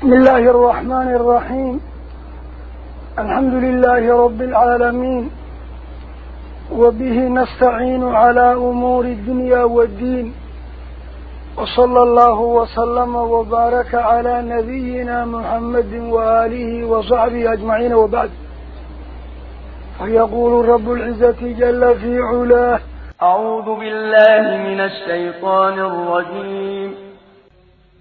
بسم الله الرحمن الرحيم. الحمد لله رب العالمين. وبه نستعين على أمور الدنيا والدين. وصلى الله وسلم وبارك على نبينا محمد وآله وصحبه أجمعين وبعد. فيقول رب العزة جل في علاه أعوذ بالله من الشيطان الرجيم.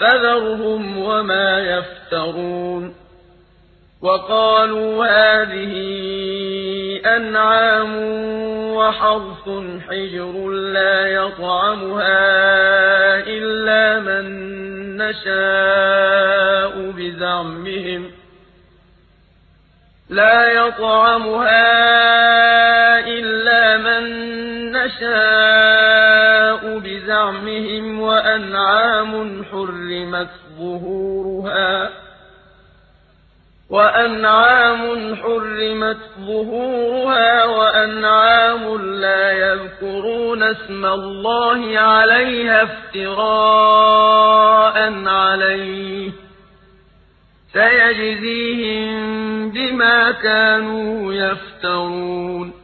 فذرهم وما يفترون وقالوا هذه أنعام وحرث حجر لا يطعمها إلا من نشاء بزعمهم لا يطعمها إلا من نشاء بزعمهم وأنعام حرمت ظهورها وأنعام حرمت ظهورها وأنعام لا يذكرون اسم الله عليها افتراء عليه سيجزيهم بما كانوا يفترون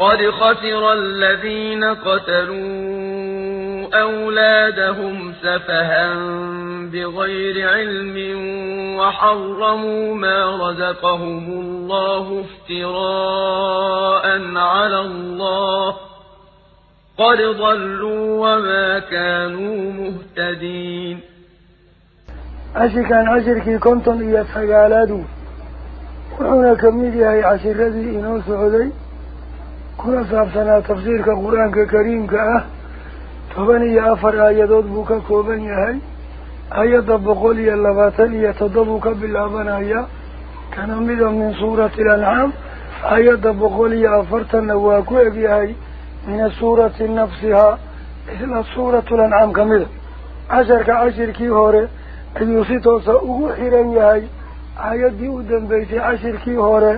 قد خسر الذين قتلوا أولادهم سفها بغير علم وحرموا ما رزقهم الله افتراء على الله قد ضلوا وما كانوا مهتدين عشركان عشركي كنتم إيا فقالادو. وحونا كميدي عشر الذي إنو سعودي. Ah afar aayadood buu ka kooban yahay aayadda boqol iyo labaatan iyo toddobuu ka bilaabanaya kana mida min suurati alancaam aayadda boqol iyo afartanna waa ku egyahay min suurati nafsihaa isla suuratu lancaam ka mida casharka cashirkii hore ayuu si toosa ugu xiran yahay aayaddii u dambeysay cashirkii hore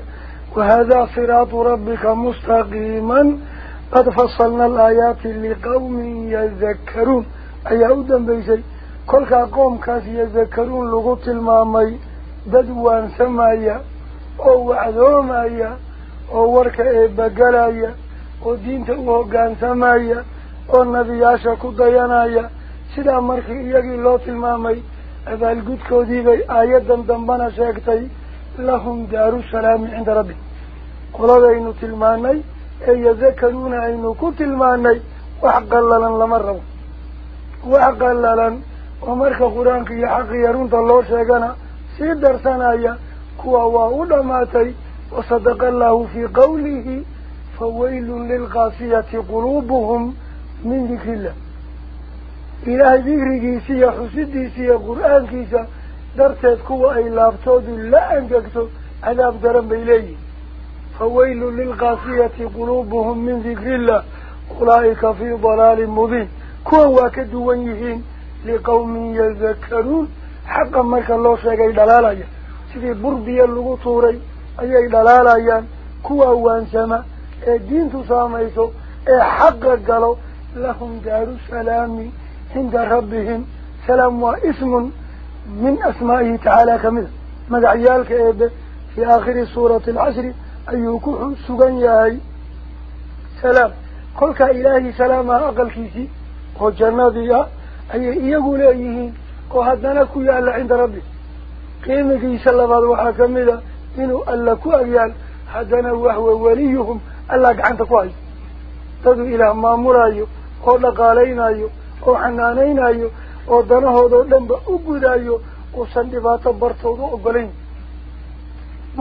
وهذا صراط ربك مستقيما. قد فصلنا الآيات لقوم يذكرون. أي أودا بيسي كل قوم كاس يذكرون لغط المامي بدوان سمايا أو وعدومايا أو ورك إبقلايا أو دين تأوهقان سمايا أو النبياشا كديانايا سيدا مركي إياقي لوط المامي أبا القد كوديبي آيادا دنبانا شاكتي. لهم دار السلام عند ربي ee yadakaruuna aynu ku tilmaanay wax qallalan lama rabo wax qallalan oo marka qur-aanka iyo xaqiya runta loo sheegana sii darsanaya kuwa waa u dhammaatay wasadaqa allahu fii qawlihi fawaylun lilqaasiyati quluubuhum min dikri illah ilaahay dikrigiisa iyo xusidiisa iyo qur-aankiisa kuwa ay laabtoodu la angegto cadaab daran bay leeyihin فويل للقاسية قلوبهم من ذكر الله أولئك في ضلال مبين كوا واكدوا يهين لقوم يذكرون حقا مرك الله شاقي دلالا سيدي بربيا اللغو طوري أي دلالا كوا وانسما الدين تساميسو حقا قالوا لهم دار السلام عند ربهم سلام واسم من أسمائه تعالى كمس مدعيالك إيه في آخر سورة العشر أيوكوح سغنياي سلام. قلك إلهي سلام أقل كيسي. وجنة ديا أي يقول أيه وهدنا كويا عند ربي. قيمة جيسا لبعض وحاكم إذا إنه ألا كويا هدنا وهو وليهم. ألاك عن كويا تدو إلى ما مرايو. قول قالينايو وحنانينايو oo danahoodao dhanba u gudaayo uusan dhibaato bartooda ogolayn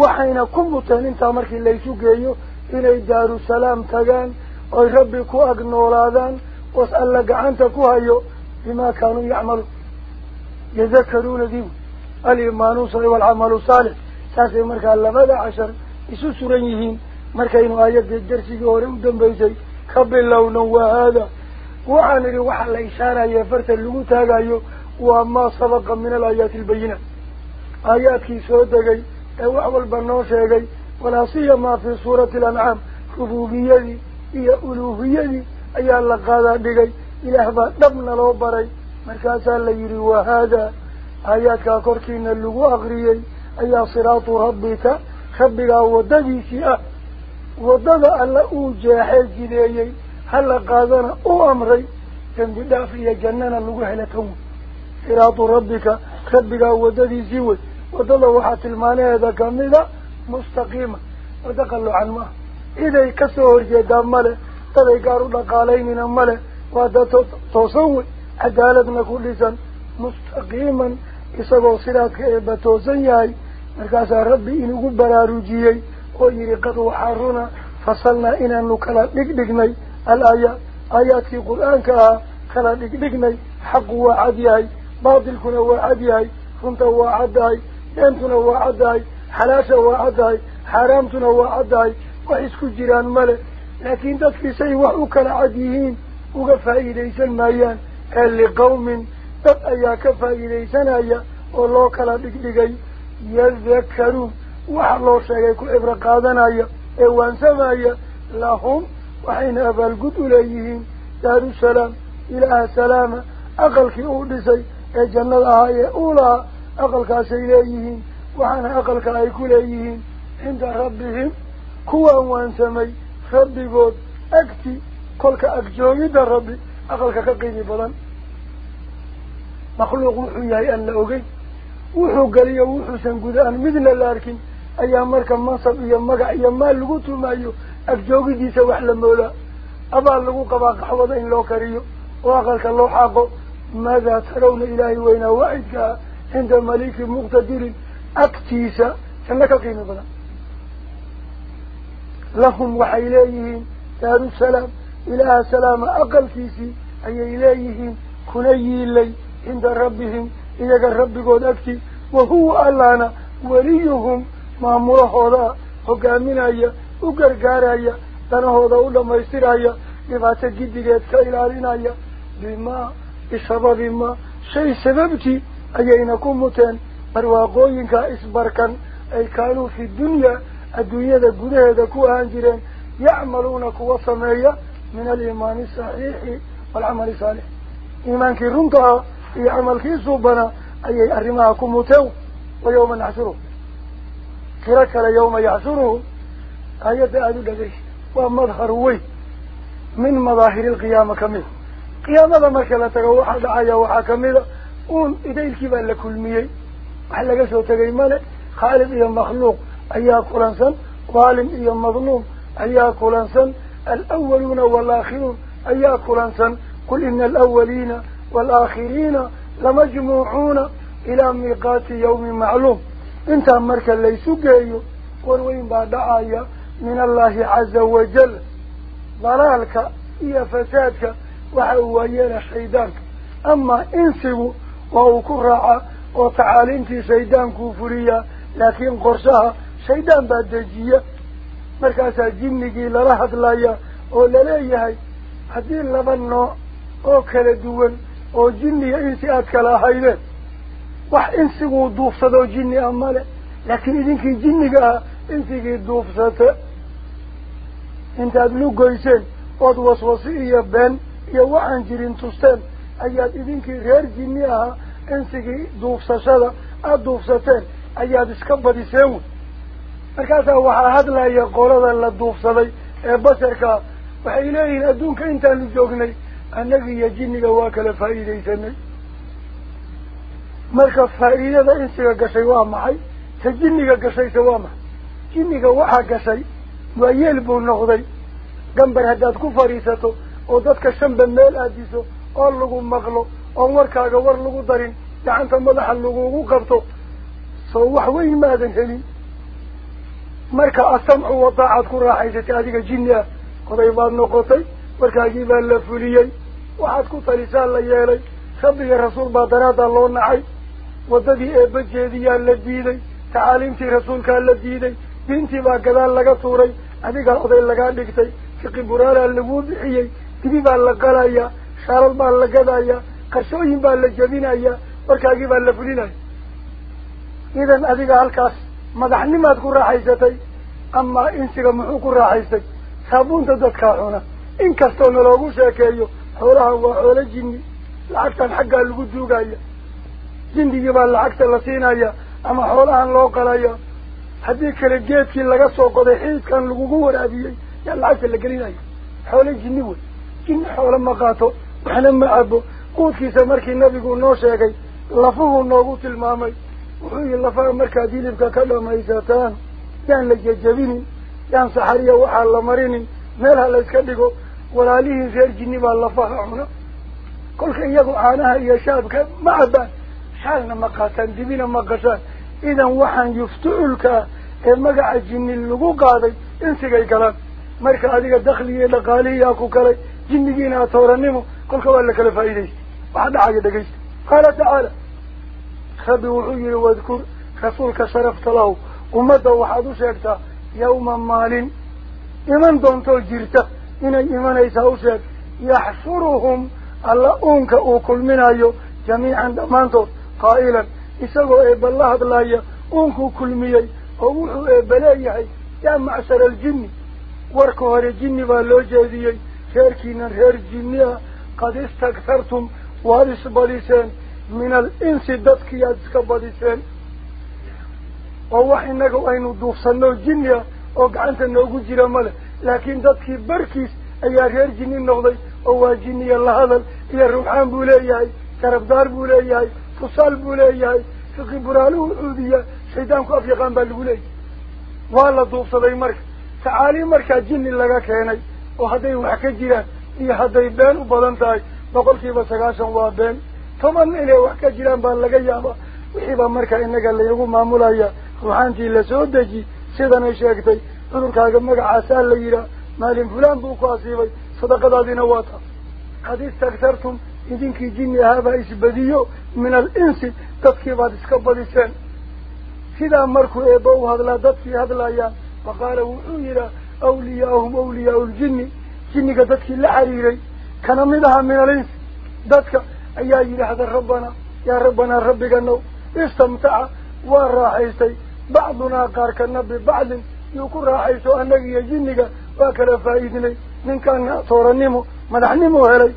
waxayna ku muteen intaa markii laysu geeyo inay daarusalaam tagaan oy rabbi ku ag noolaadaan oos alla gacanta ku hayo bimaa kaanuu yacmaluun yadakaruuna diw aliimaanu waalcamalu saalix saasay markaa labada cashar isu suran yihiin markaynu aayadda darsigii hore u dambaysay ka bilowno waa haada waxaan idhi waxaa la ishaaraya farta lagu taagayo waa maa sabaqa min alaayaati albayinaat aayaadkii soo degay وحول بنوشيغي ولا سيما في سورة الأنعام. ربوبيتي هي ألوهيتي أي الله قادة دقي إله با دبنا لو بري. مركاسا ليري وهذا. آياتك كوركين اللغو أغريي. أي صراط ربك خبك وددي سيئة ودد ألا أوجاحي جليي هل قادنا. أو أمري. كان بدافع يا جننا لوغه لكون صراط ربك. ربك وددي زيوي ودلو وحات المانه إذا كان نيدا مستقيمة. ودخل عن ما إذا كسور جدامله ترى يقارو دقالين من امله ودته توسوي. عدالتنا كل سن مستقيما. يسقو صراط بتوزنياي مركز ربي انو غبرارو جيي أو يري قد وحارونا فصلنا إلى انو كلا دق دقني الآية آيات في قرآن كها كلا لقلقني حق وعدي باطل كنا وعدي كنت وعدي أنتنا وعدي حلاشة وعدي حرامتنا وعدي وإسكو جيران ملك. لكن دفل سيوحو كالعديين وقفا إليسا الميان قال لقوم تبقيا كفا إليسا نايا والله كلا لقلقي يذكروا وحلو شايكو إبرقادنا إيوان سمايا. لهم abaalgud u leeyihiin daarusalaam ilaaha salaama aqalkii uu dhisay ee jannada ahaa ee uu lahaa aqalkaasay leeyihiin waxaana aqalka ay ku leeyihiin cinda rabbihim kuwaan waansamay rabbigood agti kolka agjoogidda rabbi aqalka ka qiimi badan makhluuq wuxuu yahay aan la ogeyn wuxuu geliyo wuxuusan guda aan midna la arkin ayaa marka mansab iyo magac iyo maal lagu tumayo agjoogidiisa wax la moolaa abaal lagu qabaa qaxwada in loo kariyo oo aqalka loo xaaqo maadaa tarawna ilaahay weynaa waacidka ah cinda maliki muqtadirin agtiisa janno ka qiimi badan lahum waxay leeyihiin daarusalaam ilaaha salaama aqalkiisii ayay leeyihiin kuna yiilay cinda rabbihim iyaga rabbigood agti wahuwa allaana weliyuhum maamulahooda hogaaminaya u gargaaraya danahooda u dhammaystiraya dhibaato giddigeed ka ilaalinaya bimaa bisababi maa shay sababtii ayayna ku muteen barwaaqooyinkaa isbarkan ay kaanuu fi dunyaa adduunyada gudaheeda ku ahaan jireen yacmaluuna kuwa sameeya min aliimaani asaxiixi waalcamali saalix iimaankii runta ah iyo camalkiisuu banaa ayay arrimaha ku muteen wa yawma naxshuruhum tiro kale yawma yaxshuruhum آيات آدو دقيش ومظهر وي من مظاهر القيامة كميه قيامة ما شلتك وحد عايا وحا كميه قول إذا الكبه لكل ميه وحلق سوى تقيمانه خالب إيا مخلوق. أيها قرانسان ظالم إيا مظلوم. أيها قرانسان الأولون والآخرون أيها قرانسان قل إن الأولين والآخرين لمجموعون إلى ميقات يوم معلوم. انت أمرك اللي سجيه قول وين بعد آيه allahi caza wajal dalaalka iyo fasaadka waxa uu waayeela shaydaanka amaa insigu waa uu ku raaca oo tacaaliimtii shaydaankuu fuliyaa laakiin qorshaha shaydaan baa dejiya markaasaa jinnigii lala hadlaya oo kala duwan oo jinniga insi aad kala ahaydeen wax insiguu duufsadoo jinni ah male laakiin idinkii jinniga ah insigii duufsata iyo waxaan jirin tusteen ayaad idinkii reer jinni ahaa insigii duufsashada aada duufsateen ayaad iska badiseen wey markaasaa waxaa hadlaya qolada la duufsaday ee basharkaa waxay leeyihiin adduunka intaanu joognay annaga iyo jinniga waa kala faa'iidaysanay marka faa'iidada insiga gashay waa maxay ta jinniga gashayse waa maxay jinniga waxaa gashay shanba meel aadiso oo lagu maqlo oon warkaaga war lagu darin gacanta madaxa lagugu qabto soo wax weyn maadan helin marka asamcu wadaacaad ku raaxaysatay adiga jinni ah oday baad noqotay warkaagii baa la fuliyey waxaad ku talisaa la yeelay rabbiga rasuul baa daraadaa loo nacay waddadii eebbajeediyaa la diiday tacaaliimtii rasuulkaa la diiday diintii baa gadaal laga tuuray adigaa oday lagaa dhigtay fiqi buraalaa laguu bixiyey dibi baa la qalayaa shaalal baa la gadayaa qarshooyin baa la jebinayaa warkaagii baa la fulinaya. Idan adiga halkaas madaxnimaad ku raaxaysatay amaa insiga muxuu ku raaxaystay? Saabuunta dadkaa cuna inkastoo naloogu sheekeeyo xoolahan waa xoolo jinni lacagtan xaggaa lagu duugaya. Jindigii baa lacagta la siinaya ama xoolahan loo qalaya geedkii laga soo qoday xiidkan lagugu waraabiyey yaa lacagta la gelinaya xoolo jinni wey jinni xoolo ma qaato waxna ma cabo quudkiisa markii nabigu noo sheegay lafuhu noogu tilmaamay wuxuu yihi lafaha markaad hilibka ka dhamaysataan yaan la jejabinin yaan saxariya waxaa la marinin meel ha la iska dhigo walaalihii reer jinni baa lafaha cuna kolka iyagu caanaha iyo shaabka ma cabaan xaalna ma qaataan dibina ma qashaan idan waxaan yuftuculka ah ee magaca jinni lagu qaaday insigay galaan marka adiga dakligii dhaqaalihiyaa ku kalay jinnigiina atooranimo kolka waa la kala faa'iidaysta waxa dhacaya dhegaysta qaala tacaala rabbi wuxuu yihi wadkur rasuulka sharafta lahu ummadda waxaad u sheegtaa yawma maalin iman doontoo jirta inay imanaysaa u sheeg yaxshuruhum alla uunka uu eebba leeyahay yaa macshara aljinni warka hore jinni baa loo jeediyey reerkiina reer jinni ah qad istaktartum waad isbadiseen min al insi dadkii aada iska badiseen oo wax innaga aynu duufsanno jinni ah oo gacanta noogu jira male laakiin dadkii barkiis ayaa reer jinni noqday oo waa jinniya la hadal iyo ruuxaan buu leeyahay garabdaar buu leeyahay yaqaan baa lagu leeyahay waa la duubsaday marka tacaaliim markaa jinni laga keenay oo hadday wax ka jiraan iyo hadday been u badan tahay boqolkiiba sagaashan waa been toban inay wax ka jiraan baa laga yaabaa wixiibaa markaa inaga laynagu maamulaya ruuxaantii lasoo deji sidanay sheegtay cudurkaaga magacaasaa la yidhaah maalin fulaan buu ku asiibay sadaqadaadiina waa taas qad istaktartum isbadiyo min al insi dadkii baad iska badiseen sidaa markuu eebba u hadlaa dadkii hadlayaan faqaala wuxuu yidhaah awliyaahum awliyaau ljinni jinniga dadkii la xiriiray kana mid ahaa min al insi dadka ayaa yidhaahda rabbana yaa rabbanaa rabbiganow istamtaca waa raaxaystay bacdunaa qaarkana bibacdin yuu ku raaxayso annaga iyo jinniga waa kala faa'iidnay ninkaana tooranimo madaxnimo helay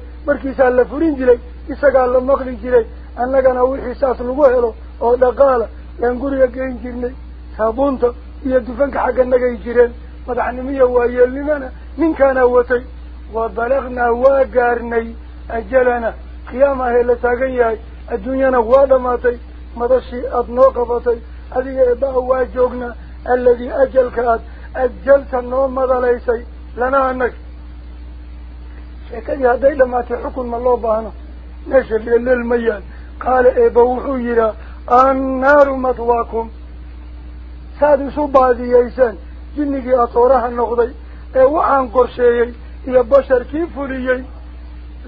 wixii saas lagu helo oo dhaqaala yaan guriga geyn jirnay saabuunta iyo dufanka xagga nagay jireen madaxnimiya waayeelnimana ninkaana watay wa balagnaa waa gaarnay ajalana qiyaama ahee la taagan yahay adduunyana waa dhamaatay madashii aada noo qabatay adiga eebaa waa joognaa alladii ajalka aad ajalta noo madalaysay lana annaga sheekadii hadday dhamaatay xukun ma loo baahno meesha leelleel ma yaal qaala eeba wuxuu yidhaa annaaru matwaakum saad isu baadiyeyseen jinnigii atooraha noqday ee waxaan qorsheeyey iyo basharkii fuliyey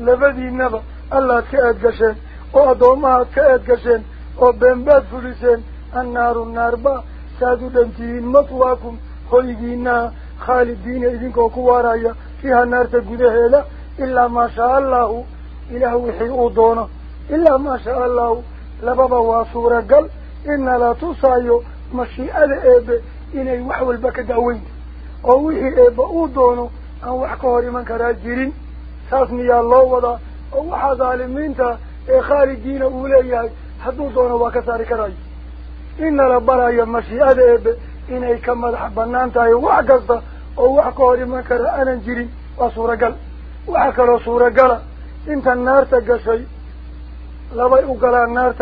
labadiinaba allaad ka eedgasheen oo addoomahaad ka eedgasheen oo beenbaad fuliseen annaaru naarba saad u dhantihiin matwaakum hoygiinaa khaalidiina idinkoo ku waaraya fiiha naarta gudaheeda ilaa maa shaa allahu ilaah wixii uu doono ilaa maa shaa allahu lababa waa suuragal ina la tusaayo mashiicada eebe inay wax walba ka daaweynta oo wixii eebba uu doono aan wax ka hor iman karaa jirin saas miyaa loo wadaa oo waxaa dhaalimiinta ee khaalidiina uu leeyahay hadduu doono waa ka saari karayo ina la barayo وحكرا صورة قال إنت النار تقصي. لابي اقلا النار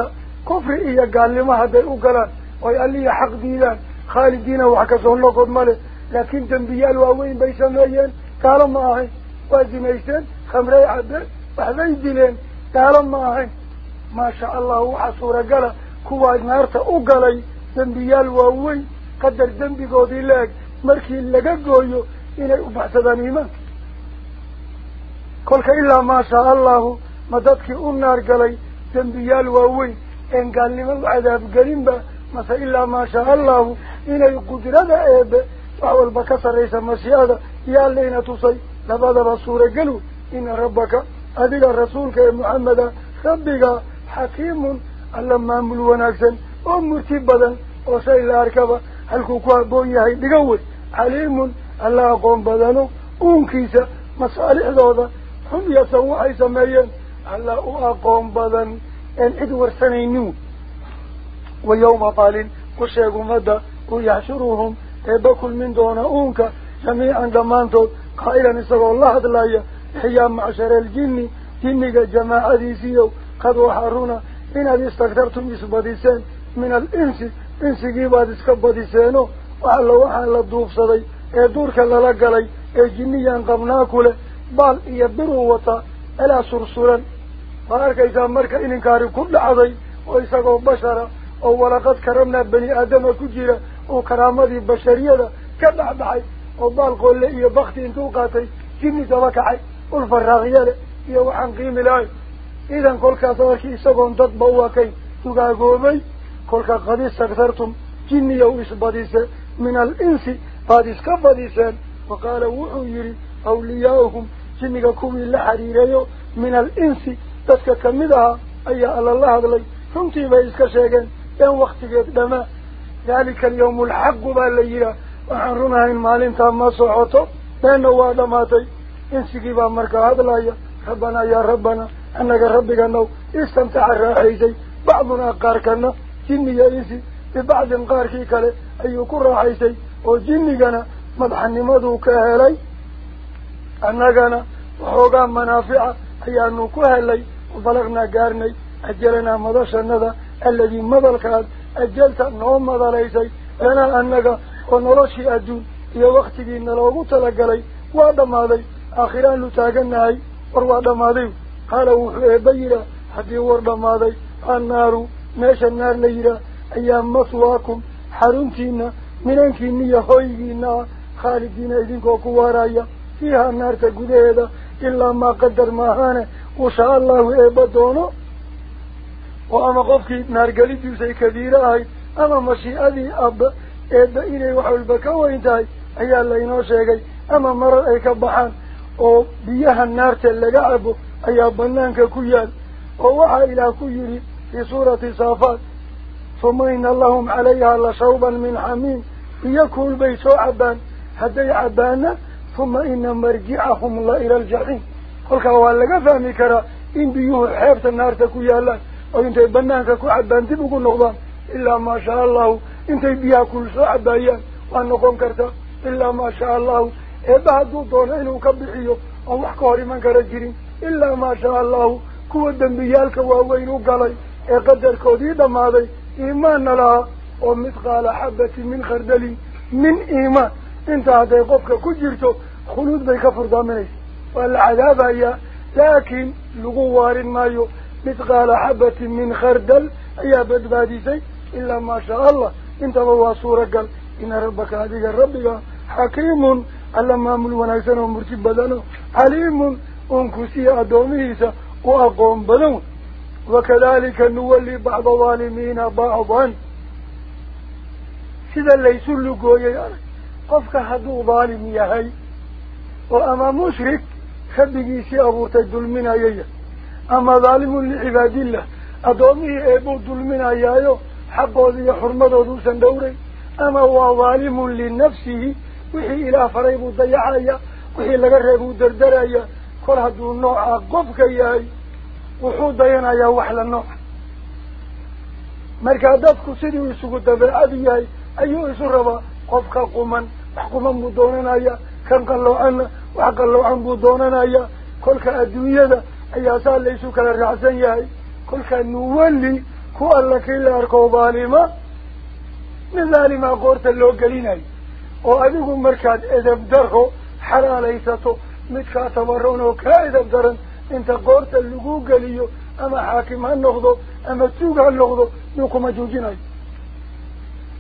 كفر إيا قال لي لما هدي اقلا ويقال لي حق ديلان خالدين وحكسون لقد ملي لكن تنبيا الواوين بيسميين تعلم ماهي وازميشتين خمري عدل وحذي ديلين تعلم ماهي ما شاء الله وحصورة قال كواد النار اقلا تنبيا الواوين قدر تنبي قودي لك مركي اللقا قويو إلي أبعث ذا نيمان shaa allahu ma dadkii u naar galay dembiyaal waaweyn een gaalnimo u cadaabgelinba mase ilaa maa shaa allahu inay qudrada eebe wax walba ka sarraysa mashiicada yaa layna tusay labadaba suuragelu ina rabbaka adiga rasuulka ee maxameda rabbiga xakiimun alla maamul wanaagsan oo murti badan oo shay la arkaba halkuu ku habboon yahay dhiga wey caliimun alla aqoon badano uunkiisa masaalixdooda xum yasan waxay sameeyeen alla u aqoon badan een cid warsanaynin wa yawma qaalin ku sheeg ummadda u yaxshuruhum eebba kulmin doona uunka jamiican dhammaantood qaa'ilan isagoo la hadlaya ixyaa macshara aljinni jinniga jamaacadiisiiyow qad waxaa runa inaad istaktartum isbadiseen min al insi insigii baad iska badiseeno wax alla waxaa la duubsaday ee duurka lala galay ee jinniyaan qabnaa ku leh alaa sursuran ma arkaysaa marka ininkaari ku dhacday oo isagoo bashara oo walaqad karamnaa bani aadama ku jira oo karaamadii bashariyada ka dhexdhexay oo baal qoolle iyo bakti intuu qaatay jinni daba kacay ulfaraaqyale iyo waxaan qiimi lahayn idan kolkaas markii isagoon dadba u akayn dugaagoobay kolka qad istaktartum jinniya u isbadise min alinsi baad iska badiseen waqaala wuxuu yidhi alinsi dadka kamid ahaa ayaa alla la hadlay runtii bay iska sheegeen een waktigeed dhamaa daalika alyawmu alxaqu baa la yidhaah waxaan runahayn maalintaa ma socoto beenna waa dhamaatay insigii baa markaa hadlaya rabbanaa yaa rabbana annaga rabbiganow istamtaxa raaxaysay bacdunaa qaarkana jinni iyo insi bibacdin qaarkii kale ayuu ku raaxaysay oo jinnigana madaxnimaduu ka helay annagana waxoogaa manaafica ayaanu ku helay wabalagnaa gaarnay ajalanaa madashanada alladii madalkaas ajalta noo madalaysay lanaa annaga oo noloshii adduun iyo waktigii naloogu talagalay waa dhammaaday aakhiraannu taagannahay war waa dhammaaday qaala wuxuu eebba yidhaah haddii war dhammaaday annaaru meesha naar la yidhaah ayaa maswaakum xaruntiina minankiina iyo hoygiina ah khaalidiina idinkoo ku waaraya فيها النار تقديدة إلا ما قدر ما هانه وشاء الله إبا وأما قفك نار قليد يوسي كبيرة أما مشيئة ذي أب إبا إلي وحو البكوين تاي أي الله ينوشيكي أما مر أي كبحان أو بيها النار تلقعبه أي أبنانك كيال. ووحى إلى كيلي في سورة صافات. ثم إن اللهم عليها لشوبا من حميم. يكون بيسو عبان. حتى يعبانه ثم إن مرجعهم الله إلى الجحيم. قل كوالا فهمي كرا. إن بيوه حيبة النار تكو يهلا أو إن تبنان تكو عبان تبقوا النقضة إلا ما شاء الله. إن تبيا كل سوء عبايا وأن نقوم كرتا. إلا ما شاء الله. إذا دو دونين وكبحيه الله كوري من كرجرين إلا ما شاء الله. كو الدنبيالك وهوين وقالي إقدر كودي دماضي إيماننا لها ومثقال حبة من خردلي من إيمان. انت هذا قبك كجيرتو خلود بيكفر دامنيس والعذاب هي لكن لغوار مايو مثقال حبة من خردل هي بدباديسي إلا ما شاء الله. انت هو صورة قال إن ربك هذه ربك حكيم. ألم أمل ونأسن ومرتب بدنه عليم أنكسي أدوميسا وأقوم بدنه وكذلك نولي بعض ظالمين بعضا. سيدا ليسوا لقويا يارك qofka hadduu dhaalim yahay oo ama mushrik rabbigiisii abuurtay dulminayaya ama dhaalimun licibaadillah addoomihii eebuu dulminayaayo xaqooda iyo xurmadooda usan dhowray ama waa dhaalimun linafsihi wixii ilaah faray buu dayacaya wixii laga reebuu dardaraya kol hadduu nooca qofka yahay wuxuu dayanayaa wax la nooca markaa dadku siduu isugu dabeecadu yahay ayuu isu rabaa qofka quman wax quman buu doonanaya kan qalloocanna wax qalloocan buu doonanaya kolka adduunyada ayaa saa laysu kala raacsan yahay kolka nuwalli ku alla kii la arko dhaalima mid dhaalimaa qoorta loo gelinayo oo adigu markaad edab daro xalaalaysato midkaa tabaroon oo kaa edab daran inta qoorta lagu geliyo ama xaakim ha noqdo ama tuug ha noqdo yuu kuma joojinayo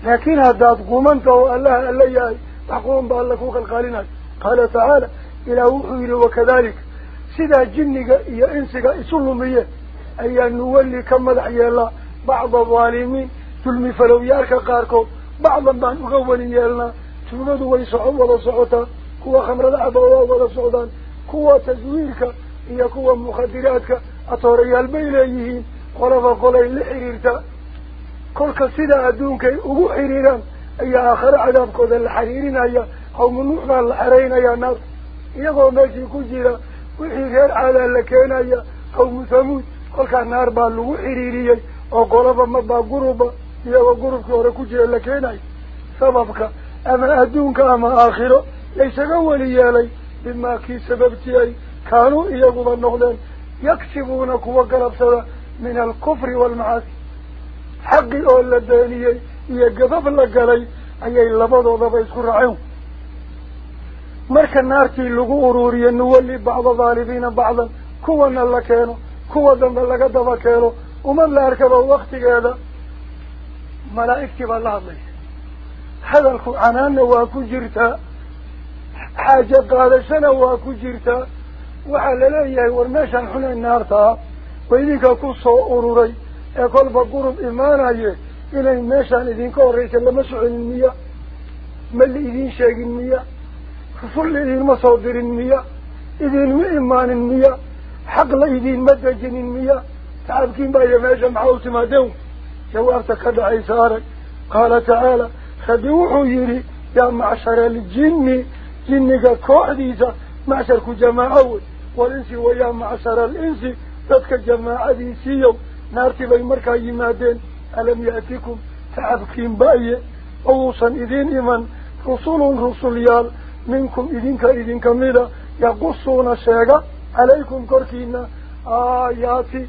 لكن هذا قومان كو الله اللي يأي. تقوم بالله فوق القالين قال تعالى إلى وحيل وكذلك. سيدا جنك يا إنسك إسلوا مية أي أن نولي كما دعي الله بعض الظالمين تلمي فلو يارك قاركو. بعضا ما نقولين يالنا. تبقى دولي صعوة صعوتا كوا خمر دعب الله ولا صعودان كوا تزويرك. يا كوا مخدراتك. أطوري البيليهين قلبا قلبا لحريرتا كل كسيدة أدونك كي أروحيرين أي آخر عذاب كذا الحريرين أي أو منوح من الحرين أي نار يقو ماشي كجيرا وحيرين على لكين أي قوم مسموت قل كان نار بالو حريرين أو قلبا مبا قربا يقو قرب كورا كجيرا لكين أي سببك أما أدونك كاما آخر ليس قولي يالي بما كي سببتي أي كانوا يقو بالنغلين يكسبون كوا قلب من الكفر والمعاسي oo la beeniyey iyo gabab la galay ayay labadoodaba isku raaceen marka naartii lagu ururiyo nuwalli bacda daalibiina bacdan kuwana la keeno kuwa dambe laga daba keeno umad la arkaba waktigeeda malaa'igtii baa la hadlaysa hadalku canaanna waa ku jirtaa xaajo qaadashana waa ku jirtaa waxaa laleeyahay war meeshaan xunay naartaa wa idinka ku soo ururay أكل بقرب إيمان عليه إلى الناس عن الدين كوريك اللي مسوع النية مل إذين شاق النية فل إذين مصادر النية إذين مؤمان النية حق لإذين مدجن النية تعبكين بأي ما جمعوا سمادون يو أفتكد عيسارك. قال تعالى خدوحوا يري. يا معشر الجن. جنك كوحديسة معشرك جماعة والإنس ويا معشر الإنس. تتك جماعة ديسيو bay markaa yimaadeen alam ya'tikum tacabkiin ba'ye ouusan idiin iman rusulun rusulyaal minkum idinka idinka mida yaqusuuna sheega calaykum korkiina aayaati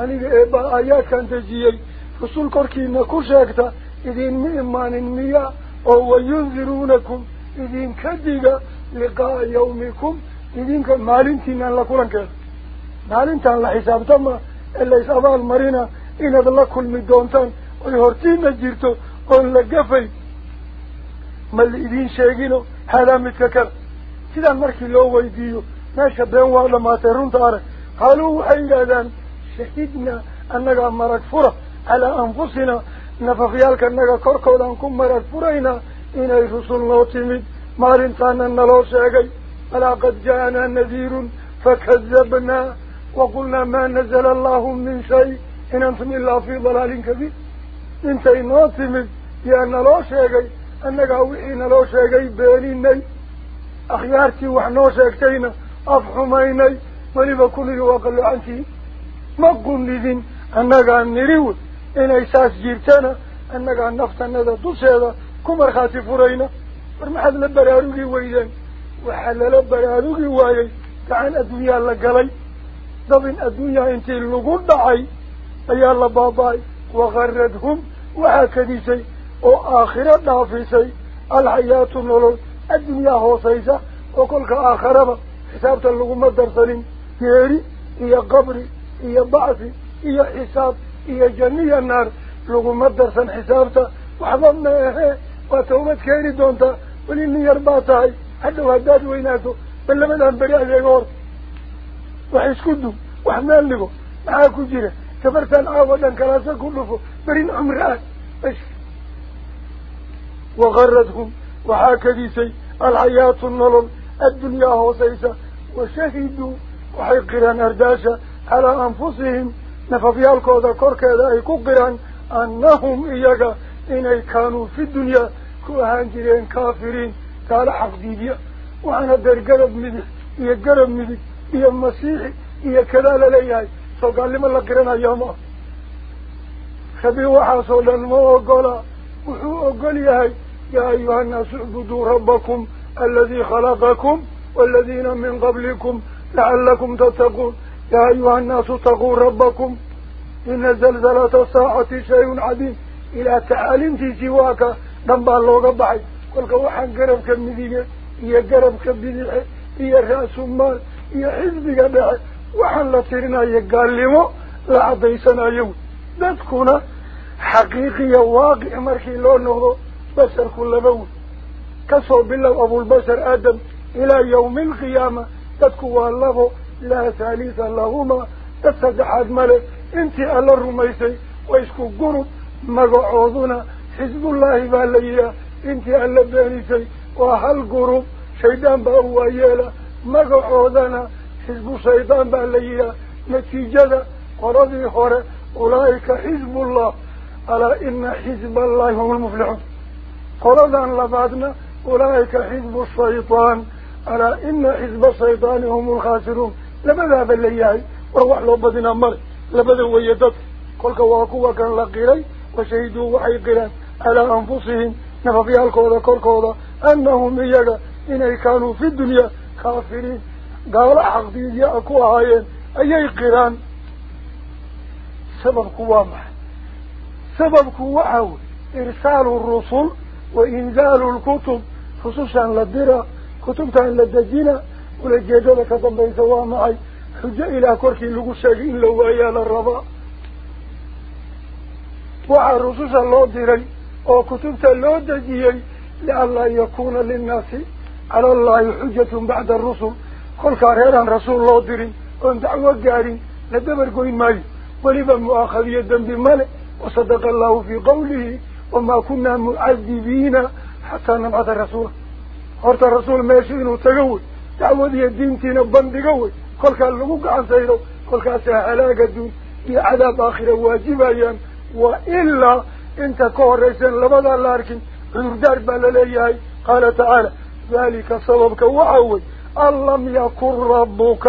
aniga eebba aayaadkan dejiyey rusul korkiina ku sheegta idinma imaanin miya oo wayundiruunakum idinka diga liqaa'a yawmikum idinka maalintiinaan la kulankeeda maalintaan la xisaabtama ee lays abaal marina inaad la kulmi doontaan oy hortiina jirto oon la gafay ma la idiin sheegino haadaa midka kale sidaan markii loo weydiiyo meesha been waa dhamaatay runta arag qaaluu waxay yidhaahdaan shahidnaa annagaa marag fura calaa anfusina nafafyaalkanaga korkoodaan ku marag furaynaa inay rusul noo timid maalintaana naloo sheegay balaa qad ja'anaa nadiirun fakadabnaa allahu min shay in antum ilaa fii dalaalin kabiir intay noo timid yaa naloo sheegay annagaa wixii naloo sheegay beeninay akhyaartii wax noo sheegtayna af xumaynay weliba kulligii waa qallocantihiin ma qunidin annagaa nidhi wey inay saas jirtana annagaa naftanada dusheeda ku markhaati furayna war maxaad la baraarugi weydeen waxaa lala baraarugi waayey gacan adduunyaa la galay دب الدنيا أنت لغو دعي. ايا باباي وغردهم وهكذا شيء. أو اخرة نافسي الحياة نول الدنيا هو سيسا. وكل آخرة حسابة لغو مدر سليم تيري إيا قبري إيا بعثي إيا حساب إيا جنية النار لغو مدر سن حسابة وحظمنا إيه وتومت كيني دونتا. ولين يرباتاي. حدو هداد ويناتو. بل لما الانبرياء ليغور وحيسكده وحمالكه معاكو جيرا كفرتان عاوضان كلاسا كلفه برين عمران بس وغردهم وحاكديسي الحياة النلل الدنيا هو سيسا وشهدوا وحيقران أرداشا على أنفسهم نففيالكو ذكر كذا يكبران أنهم إياقا إني كانوا في الدنيا كوهان جيرين كافرين قال حق ديبيا وعنا در قرب مدك يقرب مدك يا مسيحي يا كلال ليهاي فقال لي ما لقرنا يوم خبي وحصل الموغلا وحو أقول ياهاي يا أيها الناس اعبدوا ربكم الذي خلقكم والذين من قبلكم لعلكم تتقون. يا أيها الناس اتقوا ربكم. إن زلزلات الساعة شيء عديم إلى تعالم تسواك نبع الله قبعي قلت وحن قرب كالمذيقة إيا قرب كالمذيقة إيا رأس المال يا يحزبك داعي وحن لطيرنا لا لعضيسنا يو داتكونا حقيقي واقي واقع لو لونه بشر كل بول كسو بالله أبو البشر آدم إلى يوم القيامة. داتكوا الله لا ثاليثا لهما. تتدحد ملك. انت على الرميسي. ويسكو قرب. مقعوضنا حزب الله بالله انت على البانيسي وهل قرب؟ شيدان بأوه يالا مغعودنا حزب سيدان بأليه نتيجة قراضي خورة أولئك حزب الله. ألا إن حزب الله هم المفلحون. قراضا لبعضنا أولئك حزب السيطان ألا إن حزب السيطان هم الخاسرون. لماذا بأليه وروح لبضنا مر. لبضا ويدت كل كواكوة كان لقيري وشهدوا وحي قران على أنفسهم. نففيها الكورة كل كورة أنهم يجا إن كانوا في الدنيا كافري قال عقدي يا أكو عين أي قران؟ سبب قوامة سبب قوامة إرسال الرسل وإنزال الكتب. خصوصا للدرا للدرة كتبتا للدجينة ولجيجو لك ضمي سوامة حجة إلى كوركي لقو الشاجين لو أيال الرضا وعن رسوس الله ديري. وكتبتا للدجيي لألا يكون للناس على الله حجة بعد الرسل. كل كاريرا رسول الله درين وان دعوة قاري ندبر قوي مالي ولبا مؤاخذية ذنب مالي وصدق الله في قوله وما كنا معذبين حتى نبعث الرسول. قلت الرسول ما يشغل تقول دعوة دي الدين تينا بان بقول كل كاللقوك عن سيره كل كاسها علاقة دون بعذاب آخر واجب أيام. وإلا إنت كوريسان لبضع الله لكن عردار بالليهي قال تعالى ذلك سببك. وعوي ألم يكن ربك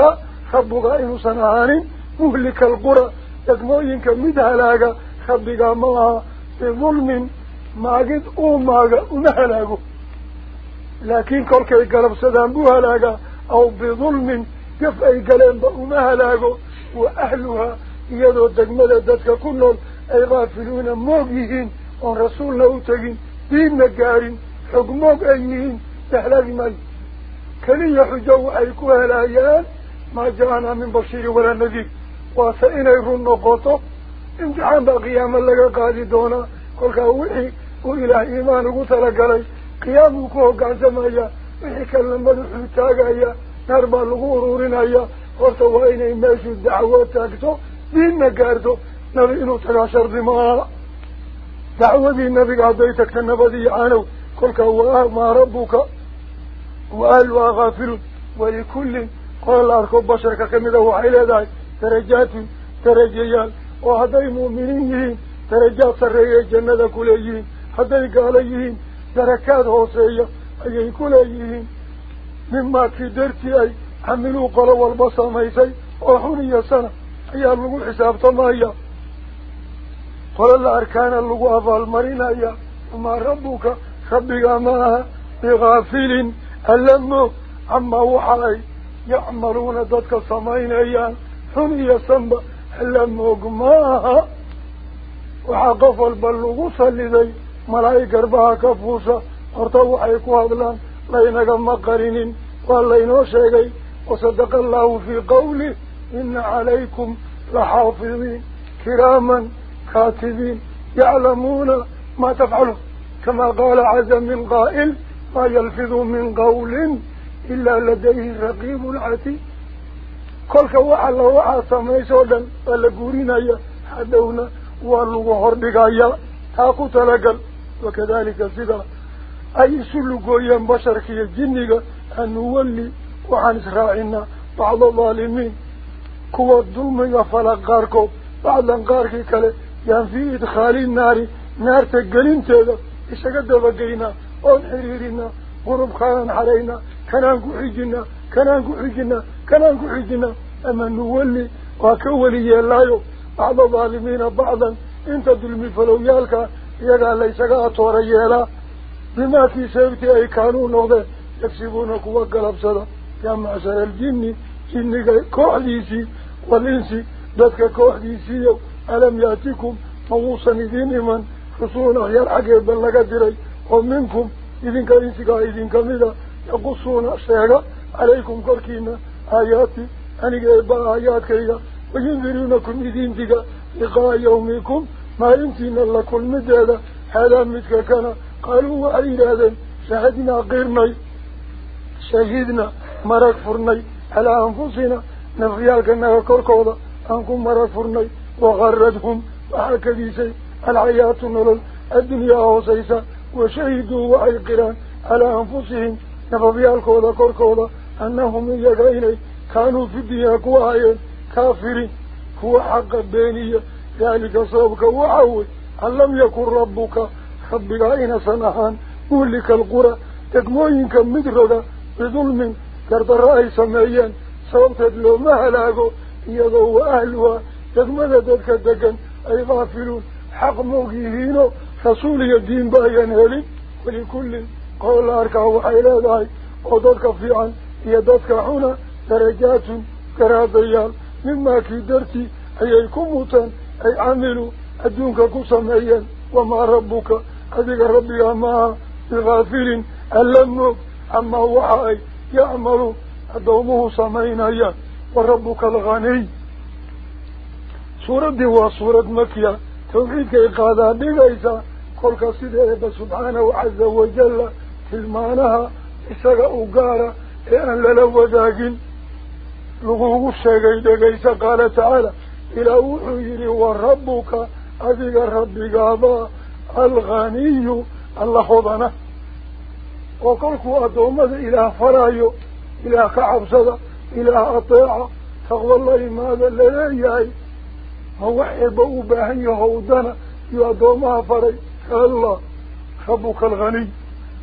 ربك إن صنعان مهلك القرى. يقمعينك مدهلاك خبك الله بظلم ما قد أمك مهلاك لكن كلك قلب سدام بهلاك أو بظلم كف أي قلب مهلاك وأهلها يدو الدقمال الدسك كلهم. أي غافلون موجهين ورسولنا أتقين دين نقارين حكموك أيهين dahlaagi maayo keliya xujo waxay ku helaayaan maa ja-anaa min bashiirin walaa nadiir waase inay run noqoto imtixaan baa qiyaamo laga qaadi doonaa kolkaa wixii uu ilaah iimaan ugu talagalay qiyaamuu ku hoggaansamaya wixii kalena madaxuu taagaya naar baa lagu ururinaya horta waa inay meeshu dacwo taagto diinna gaarto nabi inuu tagaa shardi maaha dacwadii nabiga hadday tagta nabadiyo وقال وغافل ولكل قول الأركب بشر كمده وحيلة داي ترجات ترجيال وهذا مؤمنين ترجات سرية جنة كليين هذا قاليين دركات هوسية أي كليين مما كدرتي أي حملوا قلو البصر ميسي. وحوني سنة. أي اللغو حساب طمايا. قول الأركان اللغو أفال مرين أي وما ربك ربك ما بغافلين ألمه أما هو علي يعمرون ضدك صمين أيان هم يسنب ألمه قماها. وحقف البلغو صلي ملايك أربها كفوسة أرتوى حيكوها بلان لينك مقرنين والينو شيقي وصدق الله في قوله إن عليكم لحافظين كراما كاتبين يعلمون ما تفعله كما قال عز من قائل ما يلفظ من قول إلا لديه رقيب العتي كل كوع الله عاصم يسودا ولا قرينا يا حدونا والله هردك يا تاقوت لقل وكذلك صدا أي سلوك بشر في الجنية أن نولي وعن إسرائينا بعض الظالمين كوى الظلم يفلق غاركو بعض غاركي كلي ينفي إدخال النار نار تقلين تيدا قد بقينا قول حريرنا قرب خان علينا كان قحجنا كنان كان كنان قحجنا. أما نولي وكولي يلايو بعض ظالمين بعضا. انت ظلمي فلو يالك يلا ليس قاطور لا بما في سيبتي أي كانون وضي يكسبونك وقلب صدا يا معسر الجن جنك كوحديسي والإنسي. ذاتك كوحديسي ألم يأتيكم فموصني ديني من خصونا. يلعقب بلغة ديري ومنكم إذن كإنسكا إذن كميدا يقصون الشيغة عليكم كركينا آياتي أني قيبا آيات كيدا وينذرونكم إذن ديقا لقاء يوميكم ما إنتينا كل مجالة هذا مثل كان قالوا وعليل هذا. شهدنا قيرناي شهدنا مرق فرناي على أنفسنا نفغيال كنا كركوضا أنكم مراك فرناي وغردهم وحكا ديسي. العيات النرل الدنيا وصيصة وشهدوا وأيقرا على أنفسهم نفبيا الكودة كوركودة أنهم يجعين كانوا في الدنيا كواهي كافرين هو حق بيني ذلك صوبك وعوي أن لم يكن ربك خبق عين سنحان مولك القرى تقموينك مدرقة بظلم كرد الرأي سمعيا. صوبت لهم أهلاكو يضو أهلها تقمد ذلك الدقن. أي غافلون حق موقيهينو. رسول الدين بها ينهلي ولكل قول أركع وحيلاته وضلك في عن يضلك هنا درجات كرابيان مما كدرتي أي أي كموتا أي عملوا أدونك قسميا وما ربك. أدق ربي أما الغافل اللم أما هو حاي يعمل. أدومه سمينا وربك الغني. سورة دي وصورة مكيه توقيت قادة نقيسة كل قصيدة رب سبحانه عز وجل في تلمانها إساق أقارة لأن لو ذاقين لغوه الشيء نقيسة قال تعالى إلى وحير وربك أذيق الرب قابا الغني الله خضنا وقلكوا أدومد. إلى فرايو إلى كعب صدا إلى أطيعة تغوى الله ماذا للا يأي هو عبو باهن يهودنا يا ما فري الله. خبوك الغني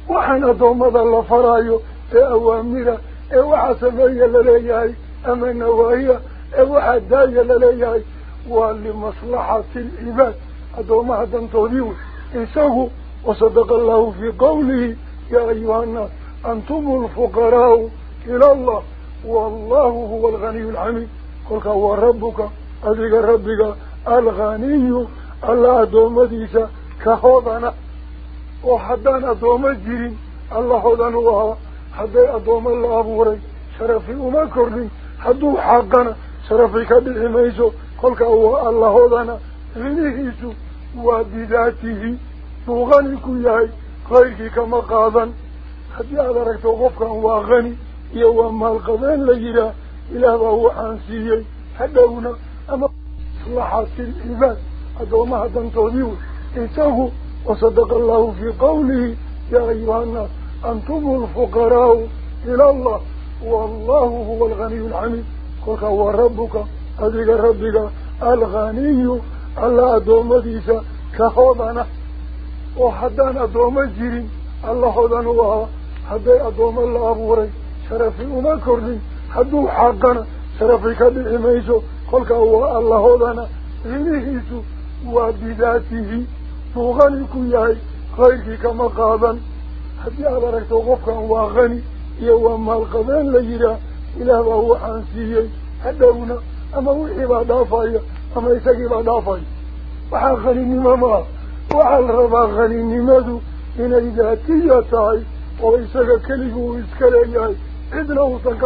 وحنا أدو ماذا الله فرايو في أوامرة اوعى سبايا لليهي أما النواهية اوعى دايا لليهي ولمصلحة العباد. أدو ما هذا انتوديو إنسوه وصدق الله في قوله يا أيها الناس أنتم الفقراء إلى الله. والله هو الغني العميد قل هو ربك adiga rabbiga alghaniyu alla addoommadiisa ka hodana وحدان أدوما جيرين الله هدان وها حدي أدوما الله أبوري شرفي أما كرني حدو حقنا شرفي كبه ميسو قولك هو الله هدان غنيهيسو وبذاته مغني كيهي غيرك كما قاضا حدي أدركت وقفكا هو غني يوم ما القضين لجرا إلى هو أنسيي حدونا أما صلحات العباد أدوما هدان توديو إنساهو وصدق الله في قوله يا أيها الناس أنتم الفقراء إلى الله. والله هو الغني الحميد. قلت هو ربك. أذيك ربك الغني. الله أدوم ديسا كهودنا وحدان أدوم الجرين الله. هدان وها حدي أدوم الله أبوري شرفي أما كردين حدو حقنا. شرفي كبه ميسو قلت هو الله هدان غنيهيسو وبذاته غني كياي خيرك كما قاضا حتى أبرك توقفك هو غني يو مال قبان لجرا إله هو حانسيي حدونا أما وحي بعد دافايا أما يساقي بعد دافايا وحا غني نماما. وحا الربا غني نمادو. إن إذا تياتاي ويساق كليه ويسكالياي إذن أوسن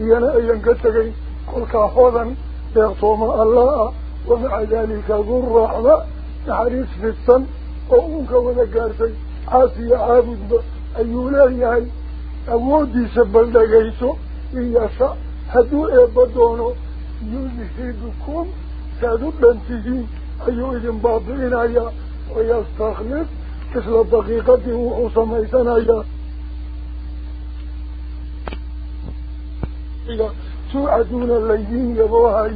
إيانا أيان كتغي قل كاحوذا يغطوم الله ومع ذلك ذو الرحمة تحريص في الصن وأنك وذكارتي عاسي عابد أيولاني أودي سبل لغيسو إن يشاء هدو إبادونو يذهبكم سادو بنتهين أيو إذن باطئين أيا ويستخلص كسل دقيقته وحسميسان الشرطية توعدون الليين يبوها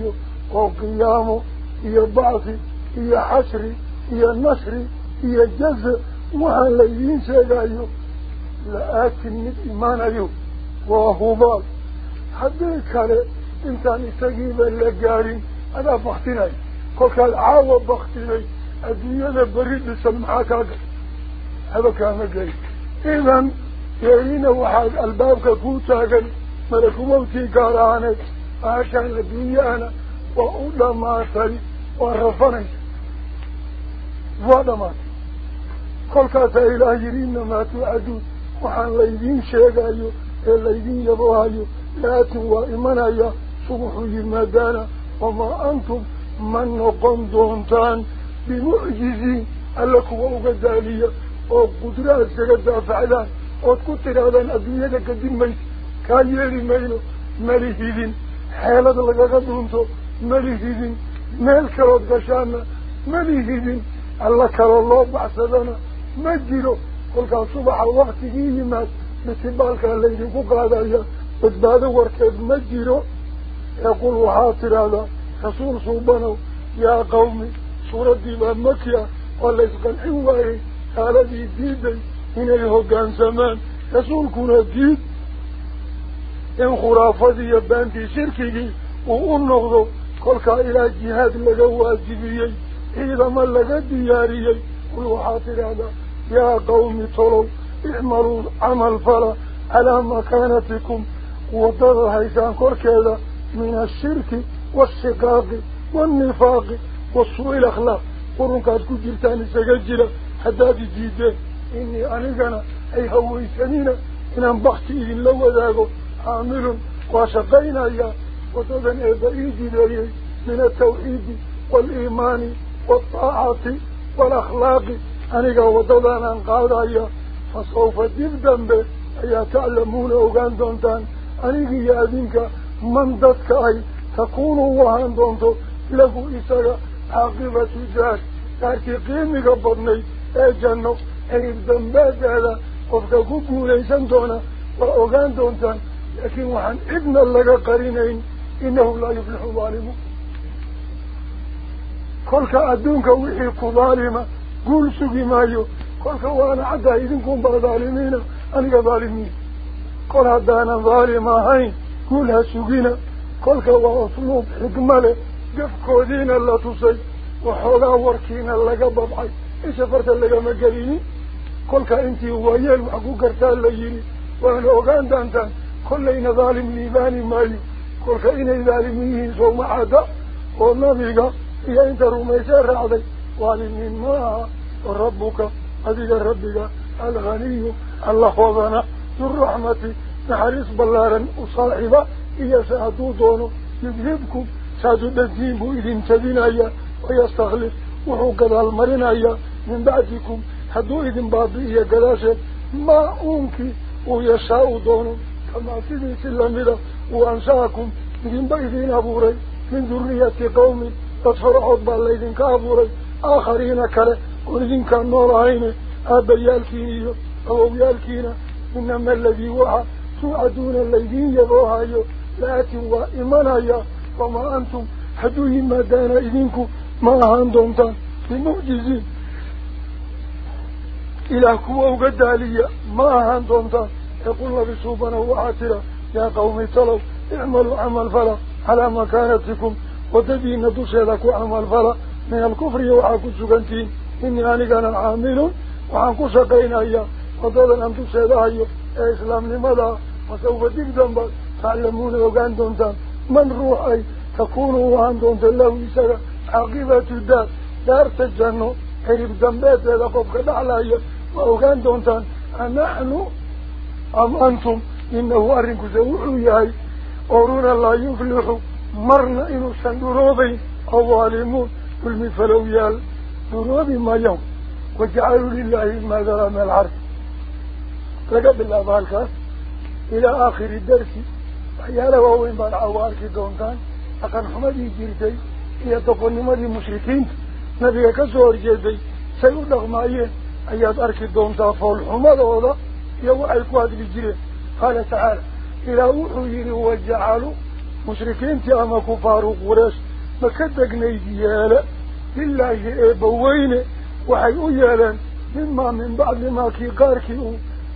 أو وقيامه إيا بعث إيا حسر إيا نصر إيا جزء وها الليين سيدا لآكن من إيمان وهو بال حد يكاله إنسان يستجيب اللقارين أنا بختيني قلت العاوة بختيني أدي هذا بريد لسمحك هذا كان جاي إذن يرين واحد الباب كفوتا قلت malakumawtii gaar ahaaneed baashaan adduunyaana waa u dhamaatay ورفني وادمات. كاتا إله يرين ما توعدون وحان ليدين شيغايو ليدين يبوهايو لا توا إيمانايا صبح يمدانا وما أنتم من نقن دونتان بمعجزين ألكم وقدالية وقدرات سيغدا فعلان وتكتر هذا الدنيا قديم ميت كان يلي ميلو مليهدين حالة لغا دونتو مليهدين meel kalood gashaana ma lihidin alla kaloo loo baxsadana ma jiro kolkaas subaxa waktigii yimaad mitibaalkaa laydinku qaadaya badbaado warkeed ma jiro yaqul waxaa tidhaahdaa rasuul suubanow yaa qawmi suuraddii baa maki ah waa la isqancin waayey haaladii diiday inay hoggaansamaan rasuulkuna diid shirkigii uu u noqdo kolkaa ilaa jihaad laga waajibiyey ciidama laga diyaariyey qul waxaa tidhaahdaa yaa qawmi tolow icmaluu camal fala calaa makaanatikum waddada haysaan korkeeda min ashirki waashiqaaqi waannifaaqi wasuu'i ilakhlaaq qurunkaad ku jirtaan isaga jira haddaad idiideen إني أنيقنا أي هويسنين إن بختي إذن لو ذاقو عامل وشقينا يا وتدن إبعيدي لي من التوحيد والإيمان والطاعة والأخلاق أنيقا وتدن أنقاضا فسوف جدا به. أي تعلمون أوغان دونتان أنيقا يا أذنك من ذاتك أي تكونوا وهان دونتو له إساق عاقبة ذات لكن قيمك بدني erib dambaadaada qofka ku guulaysan doona waa ogaan doontaan لكن وحن إذن لك قرينين إنه لا يفلح ظالمه كلك أدونك وحي كظالمة قول سبي مايو. كلك وأنا عدى إذنكم بظالمين. أنك ظالمين. قل هدانا ظالمة هين قولها سبينا كلك وأطلوب حكمة قفكو دينا لا تصي. وحولا وركينا لك ببعي. إيش فرت لك مجريني كلك أنت وويل وحقو قرتال ليلي وأنا أغاندان تان كل إن ظالم ليباني مالي. كل إن ظالميه سوما عدا. ونبيغا إيا إنت رميسار عدي وعلم ما ربك. أذيك ربك الغني. الله وضنا ذو الرحمة نحرس بلارا أصاحبا إيا سأدودونه يذهبكم. سأدودين بوئذين تدينايا ويستخلص وحوك المرنايا من بعدكم. حدوئذين بعضية قلاشة ما أمكي ويشاء دونه كما سيدي سلمدا وأنشأكم إذن بإذن أبوري من ذرية قوم تدفرعوا بالإذن كأبوري. آخرين كلا وإذن كان نورهين أبا يالكين أو يالكين إنما الذي وحى توعدون الذين يبوها لاتي وإيمانا وما أنتم حدوهم ما دان إذنكم. ما هاندونتان بمعجزين. إلى كوا وقدالية ما هان دونتا يقول بسوبنا وعاترا يا قوم تلو اعملوا عمل فلا على مكانتكم. وتبين دشيلك عمل فلا. من الكفر وحاكو سكنتين. إني أنا كان عامل وحاكو سقين أيا وضلا أن تسيدا أيا إسلام لماذا؟ وسوف تقدم تعلمون وقان دونتا من روح أي تكونوا وان دونتا الله يسرى عقيبة الدار. دار تجنو. حرب دنبات هذا قفك دعلا وأوغان دونتان أنحن أم أنتم؟ إنه أرنكو زوحو ياي أورونا لا يفلح. مرنا إنو سندروبي أو ظالمون كل مفلو يال. دروبي ما يوم. وجعلوا لله ما ذرى من العرض. لقد الله بالك إلى آخر الدرس. وحيالا ووين بالعوارك دونتان أقن حمدي جيرتي إيا تقول نمدي مشركين نبي كسور جيدي سيودغ مايين ayaad arki doontaa foolxumadooda يوأي كواد بجرين قال تعالى إلى حجير وجعلوا مشركين تأمى كفار وقراش ما كدقنا إيالا لله إبوين وحي إيالا. مما من بعد ما كي قاركئوا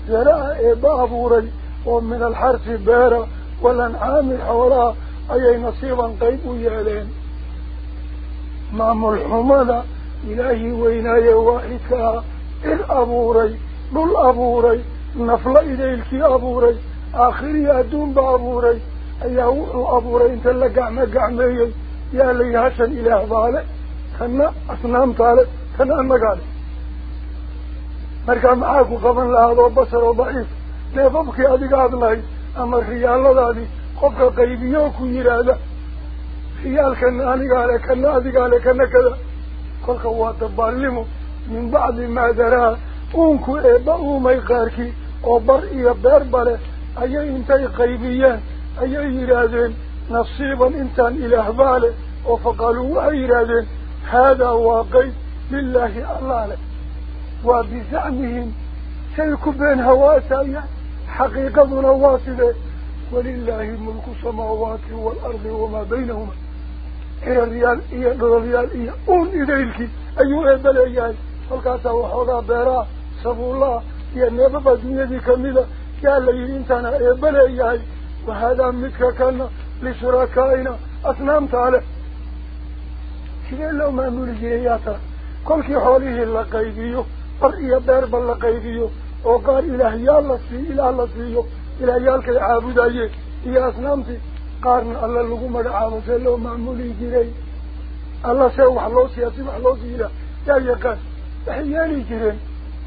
زراء إبابوري ومن الحرث بارا. والأنعام حولا. أي نصيبا قيب إيالا. ما ملحمدا إلهي وينايا واحدها إل أبوري بل ilaahii weynaaye waaxidka ah إذ أبوري دل أبوري نفل إليك أبوري آخري أدون بأبوري أي أوحو أبوري انت لقعنا قعمي يا لي هشن إله ظالي كنا أصنام طالب كنا المقال مركا معاكو قبل لهذا بصر وضعيف. كيف أبكي أدي قاد الله أما الريال ذالي قفك قيبيوكو يرادا خيال كنا أني قال كنا أدي قال كنا كذا. قلك هو وبر إيا بربلة أي إنتي قيبيان أي إيرادين نصيبا إنتان إلى أهباله وفقالوا إيرادين هذا واقع لله الله وبزعمهم سيكون بين هواسا حقيقة نواسده ولله ملك السماوات والأرض وما بينهما إيه الريال إيه الريال إيه أون إليك أيها البليان halkaasaa waxoogaa beeraha sabuullaha يا نبض الدنيا دي كملة قال لي انت أنا ابن اياي وهذا مثك كان لشركائنا أصنام تعالى. شنو لو ما نقول جياتا كل شي حوله لا قيديو قر يا دار بل قيديو أو قال إله يا الله في إلى الله فيو إلى يالك عابداي يا اصنامتي قارن الله لو ما دعو فلو ما نقول جيري الله سوى الله سياسي ما الله جيرا يا يقاس تحياني جيري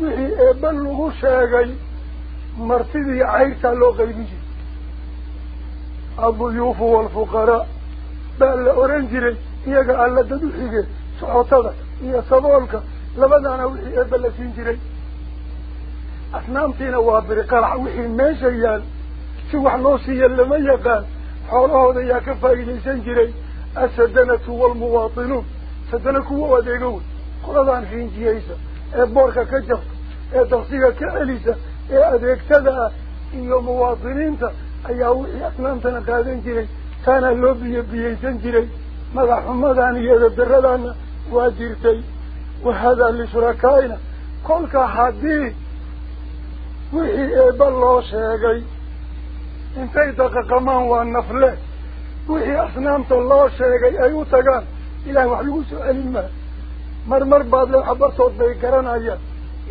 lagu sheegay martidii cayrtaa loo qaybin jiray الضيوف والفقراء بل أورنجري إيجا ألا حيجي سعوتها إيا صدولك لبدانا وحي إبلا سنجري. أسنامتين وابرقال وحي ماشيان سوح نوسيا لما يقال. حوله يكفى إلي سنجري. السدنة والمواطنون بورك كجر إيه تغسيق كأليسة إيه اذيكتدى إيه مواطنين إيه اقنام تنقادين جري كان اللوبي بيهيسان جري ماذا حمدان إيه دردان واجرتي وهذا اللي شركاين كلك حدي وحي إيه بالله شاقي انت إيه قمان والنفلة وحي اصنام الله شاقي إيه تقان إلى محيوس علمه mar mar baad le xabartood bay garanayaan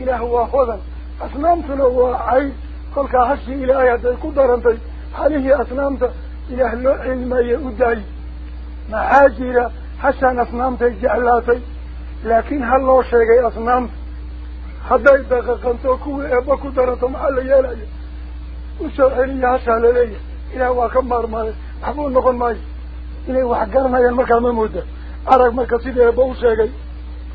ilaah waa hodan asnaamtuna waa cayd kolkaa hashii ilaahay hadday ku darantay هذه أصنامته إله لو علم يؤدي محاجرة حسن أصنامته جعلاتي لكن هل لو شيء أصنام هذا يدقى قنطو. كوي أباكو درتم على يلاي وشرعي يحسن لي. إله واكم مارماي حبون نقول ماي. إله وحقرنا ينمكا ممودة أرق مركزي أبو شيء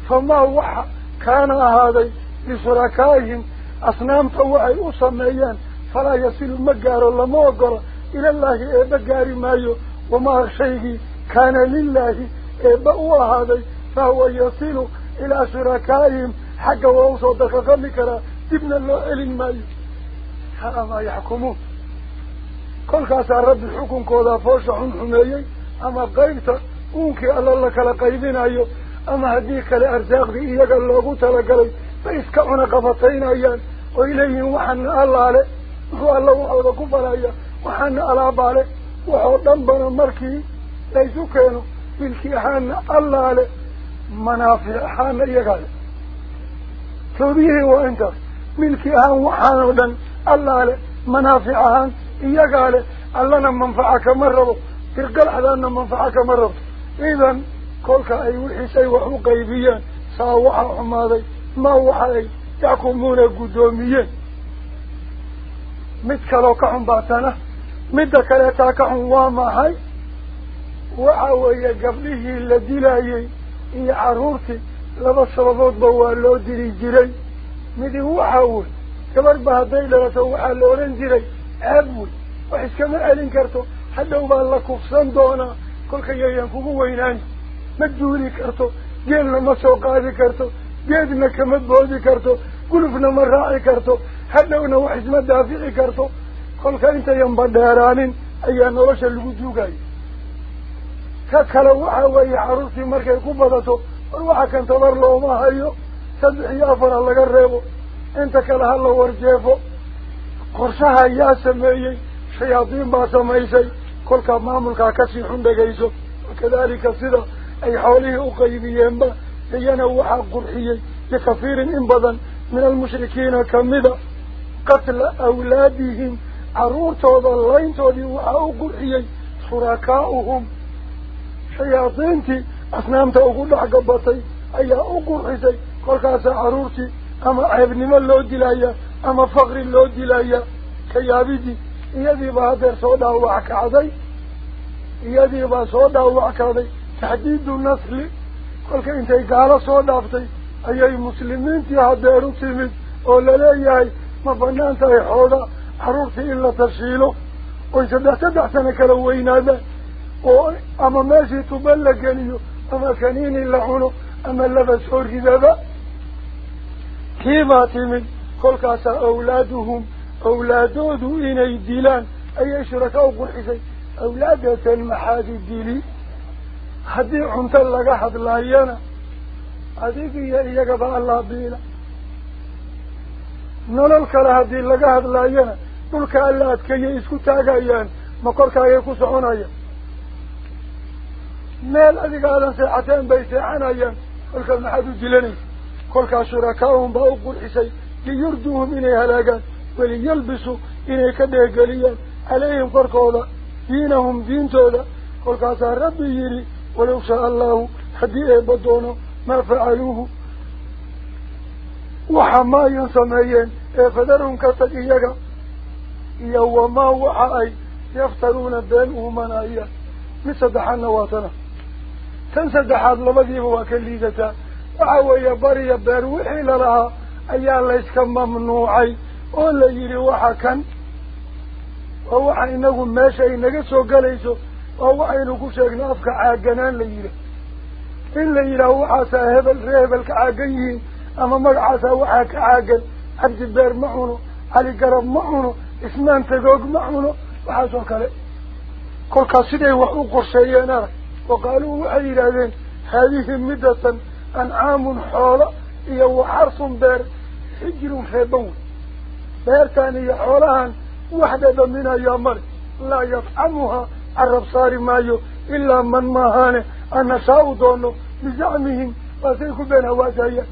فما هو كان هذا لشركائهم. أصنام توعي أصميان. فلا يصل مجار لما وقر إلى الله إبقار مايو. وما شيء كان لله إبقوا هذا. فهو يصل إلى شركائهم. حق ووصو دقاقا مكرا. ابن الله إلي مايو. هذا ما يحكمون كل كاسا رب الحكم كودا فوشع حميي. أما قيبتا. أونك ألا لك لقيبين أيو أما هديك لأرزاق دي إياك اللوغو تلقلي فإسكعنا قفتين أيان وإليهم وحن الله عليه هو الله وحوض كفرايا وحنا على باله وحوض دنبنا مركي ليسو كانوا ملكي حانا الله عليه منافع حانا يقال توبيه وإنت ملكي حان وحانا ودن الله عليه منافع حان يقال اللنا منفعك مرة ترقل حدانا كلك أي وحسي وحو قيبيا ساوحا حماضي ما baatana midda kaleetaa ka xun waa maxay waxa weeye gabdhihii la dilayey iyo carruurtii laba sababoodba waa loo diri jiray midi waxa wey gabarhba hadday dhalato waxaa la odhan jiray ceeb wey wax iskama celin karto hadhow baa la kufsan doonaa kolka yayan kugu weynaani karto geedna kama boodi karto gulufna ma raaci karto hadhowna wax isma daafici karto kolka intayan badheeraanin ayaa nolosha lagu duugayo ka kale waxa weeye carruurtii markay ku badato war waxa kan tabar looma hayo saddex iyo afar ha laga reebo inta kale ha la warjeefo qorshaha yaa sameeyey shayaadiin baa samaysay kolkaa maamulkaa kasii xun dhegayso wakadalika sida أي حوله أقيبيين با ينوح قرحي لكفير انبضا من المشركين كمذا قتل أولادهم عرور توضى اللين توضيوا أو قرحي شركاؤهم. شياطين تي أسنام تأقول لحقبتي أي أقرحي قرقاس عرورتي أما ابن من لو دلايا أما فقر لو دلايا. كيابيدي يدي بها در صودا وعكاضي يدي بها صودا وعكاضي تحديد النسل. كل كنت قال صوت افتي اي المسلمين يا دارو تيمد أو لا ياي ما بنان تاي حوضا حرورتي إلا تشيله وإن سبح سبح سنك لو وين هذا أما ماشي تبلغ أما كانين إلا عنو. أما اللبس اورجي بابا كيما تيمد كل كاسا أولادهم. أولادو دو اني ديلان. أي شركاء قرحي أولادة المحادي الديلي. Haddii cunto laga hadlaayana adig iyo iyagaba allaa biila nolol kale haddii laga hadlaayana dhulka alla adkeeyay isku taagayaan ma korkaagay ku soconayaan meel adiga aadan seexateen bay seexanayaan kolkaas maxaad u dilanaysa kolkaas shurakaahum baa u qurxisay liyurduuhum inay halaagaan waliyalbisu inay ka dheegeliyaan calayhim korkooda diinahum diintooda kolkaasaa rabbi yidhi shaa allahu haddii eebba doono maa facaluuhu وحما ينسميين فذرهم إياك يوما وحأي يفترون بين أمنايا مصدحا نواتنا. تنسدحات لبديب وكليدتا وعوية بريا بروحي لها أيها ليسك ممنوعي. ولا يري وحكا. ووحا إنه ماشا ووحا إنه شاكنا أفكا عاقنان ليري إن ليري وحا هبل ريبل كعاقيين أما مقعسا وحا كعاقن عبد البير معونه علي قرب معونه إسمان تقوق معونه. وحا سو كلي كل كاسدي وحو قرشيين أرى وقالوا وحي لذين. هذه مدة أنعام حولة. إيا وحرص بير. حجر خيبون. بير تاني حولها وحدة منها يا مر عرب صار مايو إلا من ماهانه أن نشاء دونه بزعمهم. وسيكون بين واسايا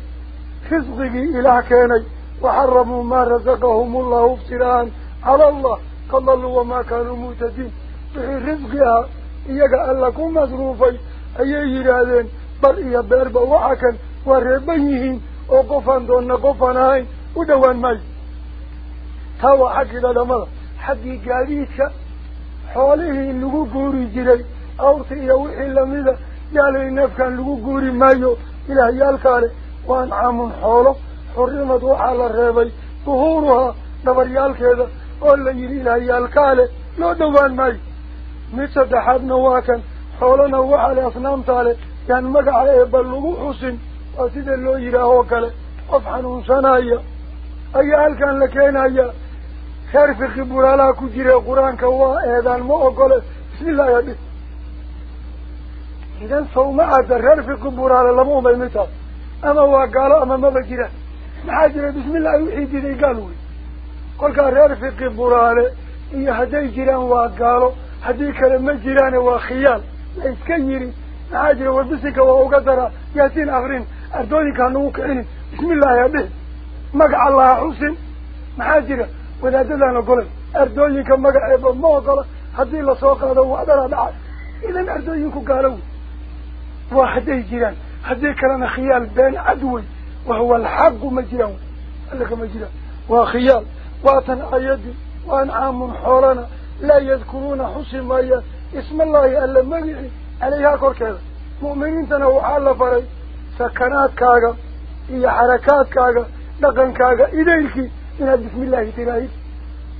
خزقه إله كاني وحرموا ما رزقهم الله افتراء على الله. قللوا وما كانوا مهتدين. في رزقها. ku masruufay ayay yidhaahdeen bar iyo beerba waxa kan waa reeban yihiin oo qofaan doonna qofaan ahayn u dhowaan maayo iyo wixii lamida yaalay neefkan lagu guuri maayo ilaahyaalkaale waa ancaamun xoolo xurrimad waxaa la reebay duhuuruhaa dhabaryaalkeeda oo la yidhi ilaahyaalkaale loo dhowaan maayo mid saddexaadna waa kan xoolana waxaa le asnaamtaa le yaan magaca eebba lagu xusin waa sida loo yidhaahoo kale qof xanuunsanaya ayaa halkan la keenaya شرف قبول على كجير القرآن كوا إذن ما أقول بسم الله يا بي إذن صوم عدر شرف قبول على الله مهم المثال أما هو قال أما ما بجيره. محاجره بسم الله يحيدي ذي قالوا. قل قال شرف قبول على إيا هدي جيران وقالوا. هدي كلمة جيران وخيال. لا كيري. محاجره وبسك وقدره ياتين أغرين أردوني كانوا وكعين بسم الله يا ما قال الله حسن. محاجره ولادنا قلنا أردوينك مجا أيضا ما قال هذي لصوقة ذا وهذا لا دعس إذا أردوينك قالوا واحد يجيران هذي كلام خيال بين عدوي وهو الحق مجيران لك مجيران وخيال واتن أيدي وأنعام حورنا لا يذكرون حسن مايا اسم الله ألا مجيء عليها كركز مؤمنين تنو على فري سكنات كاغا هي حركات كاغا نقل كاغا إليكي إن بسم الله تلاهي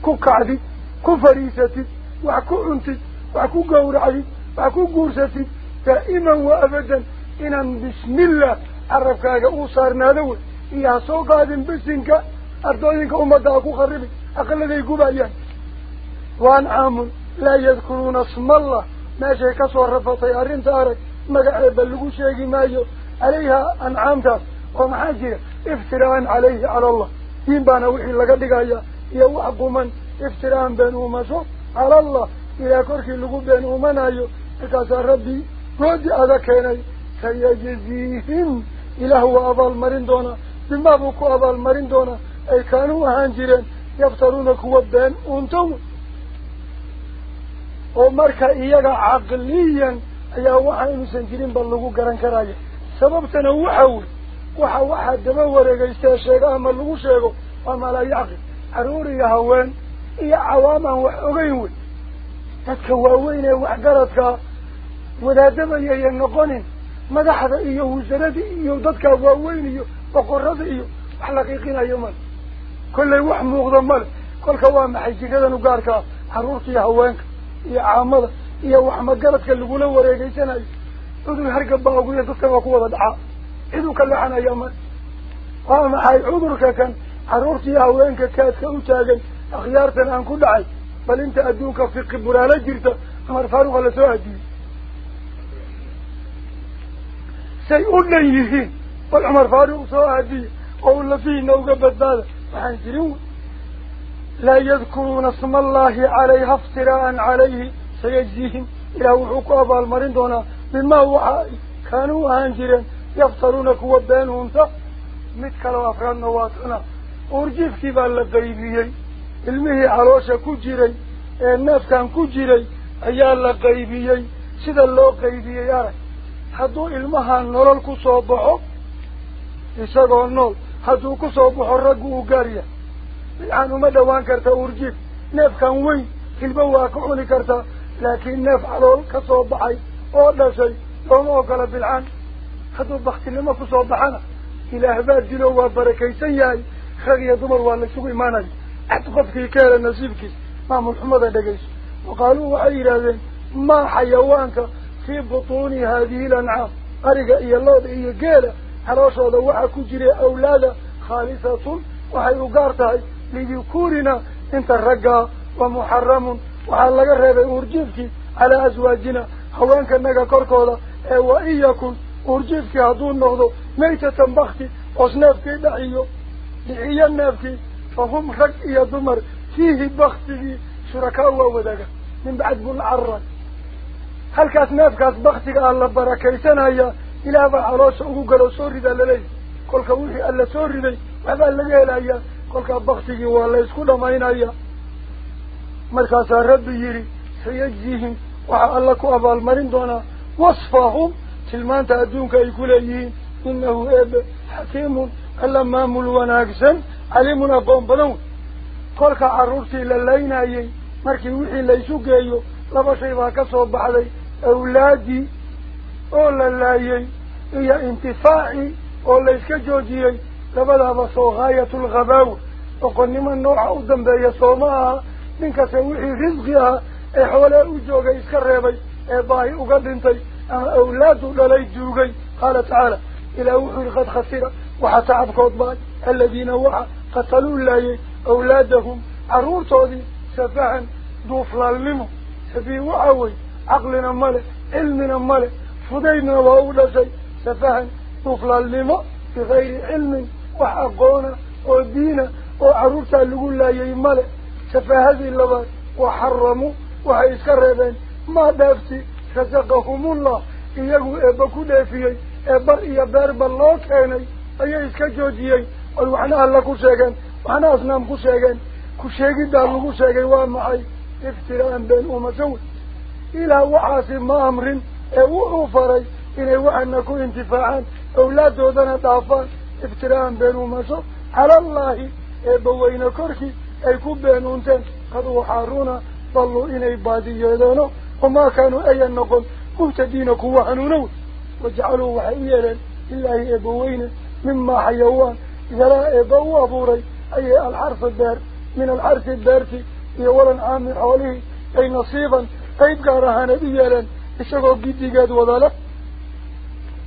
كو كعدي كو فريستي وحكو عنتي وحكو قورعي وحكو قورستي دائما وأبدا إن بسم الله عرف كاغا أوصارنا ذوي إيا سوقادين بسنك أردوينك أمداكو خربي. أقل ذي قبايان وأنعام لا يذكرون اسم الله. ما شيء كسور رفضي أرين تارك. مقعب اللقو شيء مايو عليها أنعام تاس. ومحاجر افتراء عليه على دين بانا وحي لقد دقايا يوحق من افتراء بينه مسو على الله. إلى كركي اللقو بينه منايو إكاسا ربي. رودي هذا كيني. سيجزيهم. إلى هو أبال مرين دونا. بما بكو أبال مرين دونا. أي كانوا هانجرين. يفترون أنتم oo marka iyaga caqliyan ayaa waxa inuusan jirin ba lagu garan karaya sababtana waxa wey malaa yacqil caruur iyo haween iyo cawaam aan wax ogeyn wey dadka waaweyn ee waxgaradkaa wadaadabayaya noqonin madaxda iyo wasaaradii iyo dadkaa waaweyn iyo boqorada iyo wax la qiiqinayo male kollay wax muuqda male kolka waa maxay jiradan u gaarkaa caruurta iyo haweenka iyo caamada iyo wax magaradka lagula wareegeysanayo cudur hargab baa ugu yar dadkan waa ku wada dhacaa إذو كاللحنا يوما. وما حي عبرك كان عرورتي أهوينك كاتك أتاقن أخيارتنا عن كل عي بل انت أدوك في قبرة لجرت أمر فاروق فاروغ لسوهدي سيقول ليه والعمر فاروغ سوهدي قول لفيه نوغة بذالة وحن سيرون لا يذكرون اسم الله عليه افتراء عليه سيجزيهم. إلى وحقوا أبا المرين دونا بما هو كانوا هانجرين يفترون كوا بينهم صح متكلوا أفراد نواتنا. أرجف كيف الله قريبيي علمه عروشة كجيري. الناس كان كجيري. أي الله قريبيي سيد الله قريبيي حدو علمها النور الكصابح. إساق النور. حدو كصابح الرق وقارية يعني ما دوان كرتا أرجف ناف كان وين؟ كلبا واقعوني كرتا لكن ناف عروشة كصابحي أولا شيء. لو موقع بالعنق هذا بخت لما في بحنا إلى هذا جلوا وبركي سيئ خير يضمر ولا شو إيمانه أتقف في كار نصيبك ما محمد دقيش. وقالوا وعير هذا ما حيوانك في بطون هذه الأنعام. أرجع إلى الله إيه قال حراسة وح كجرا أولاد خالصة وحيقارتها ليكورنا أنت الرجاء ومحرم. وعلى جرب أرجفك على أزواجنا. حوانك نجا كركولا. أو إياكم dhaxiyo dhixiyo neefkii fa hum rag iyo dumar fiihi baktigii shurakaa waa wadaaga min bacd buu la cararay halkaas neefkaas baktiga ah la barakaysanaya ilaah baa caloosha ugu galo soo ridaa laleeyahy kolka wixii alla soo riday waxbaa laga helayaa kolkaa baktigii waa la ysku dhamaynaya markaasaa rabbi yidhi sayajzihim waxaa alla ku abaalmarin doonaa wasfahum caliimun aqoon badan wey kolka carruurtii la laynayey markii wixii laysu geeyo laba shay baa ka soo baxday awlaaddii oo la laayey iyo intifaacii oo layska joojiyey labadaaba soo haayatulghabaawa oqonnimo nooca u dambeeya sooma aha ninkase wixii risqi ahaa ee xoolee u joogay iska reebay ee baahi uga dhintay أما أولاده للي الدوغي قال تعالى إلى أوحي قد خسر وحتى عبك أطبال الذين وحى قتلوا الله أولادهم. عرورته دي سفعا دوفلا للمه سفي وعوي عقلنا ماله علمنا ماله فضينا وأولى شيء. سفعا دوفلا للمه بغير علم وحقونا ودينا وعرورته اللي قول الله يماله سفى هذه اللبات وحرموا وحيسكر ما دافتي ee bar iyo beerba loo keenay ayay iska joojiyey oy waxna alla ku sheegeen waxna asnaam ku sheegeen ku sheegiddaa lagu sheegay waa maxay iftiraan been umasawi ilaah waxaasi ma amrin ee wuxuu faray inay waxana ku intifaacaan awlaaddoodana dhaafaan iftiraan been umasho calallaahi eebbaweyne korkii ay ku been unteen qad waxaaruna dalluu inay baadiyeedeeno وما كانوا أي النقل. مهتدين كوهنونو وجعلوا وحيلا إلا إبوين مما حيوان. ذلا إبو أبوري أي الحرف الدار. من الحرف الدار في أولا عام حوله أي نصيبا. قيب قارها نبيا. إشغوا قدي قد وضالة.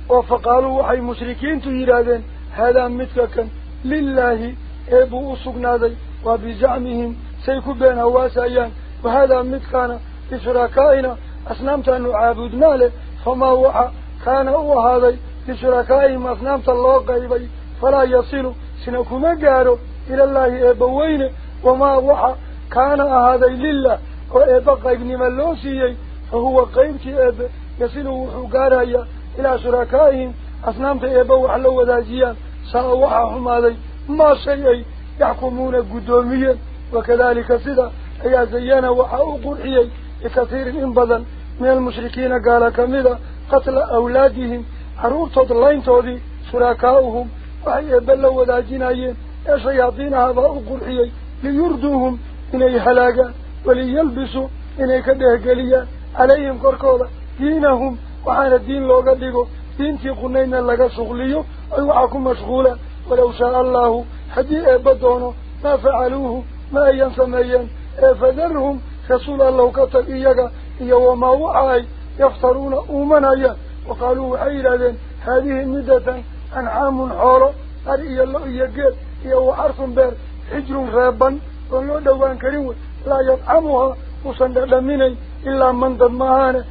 وفقالوا وحي مشركين تيرادين. هذا مثلكا لله إبو أسقنا ذي وبزعمهم سيكون بينه هواسايا وهذا مثلكا بشركائنا أسنمت أن عابدنا له فما هو كان هو هذا. بشركائهم أسنمت الله قيبي فلا يصل. سنكما جاره إلى الله أبوين. وما هو كان هذا لله. وإبقى ابن ملوسي فهو قيبك أب. يصل وحقارايا إلى شركائهم. أسنمت أبو حلو ذاجيا سأوحهم هذا. ما شيء يحكمون قدوميا وكذلك سيدا. أي زيانا وحاو قرحيي. بكثير من بدن من المشركين. قال كمذا؟ قتل أولادهم حرور تضلين تودي سراكاؤهم وحي يبلوا ودا جنايين الشياطين هذا القرحي ليردوهم إني حلاقا وليلبسوا إني كدهقليا عليهم كركوضا دينهم وحان الدين لوغا ديغو دين في قنين لك سغليو أيو عاكم مشغولا ولو شاء الله حدي إبادونه ما فعلوه ما ينسميا إيه فذرهم walow shaaa allahu haddii eebba doono maa facaluuhu ma ayan sameeyeen ee fadarhum rasuul allow ka tag iyaga iyo wamaa waxa ay yaftaruuna uumanayaan waqaaluu waxay yidhahdeen haadihi middatan ancaamun xoolo ar iyo lo iyo geel iyo waxarsun beer xijrun reeban oon loo dhowaan karin wey laa yadcamuhaa usan dhadhaminayn ilaa man dad maahaane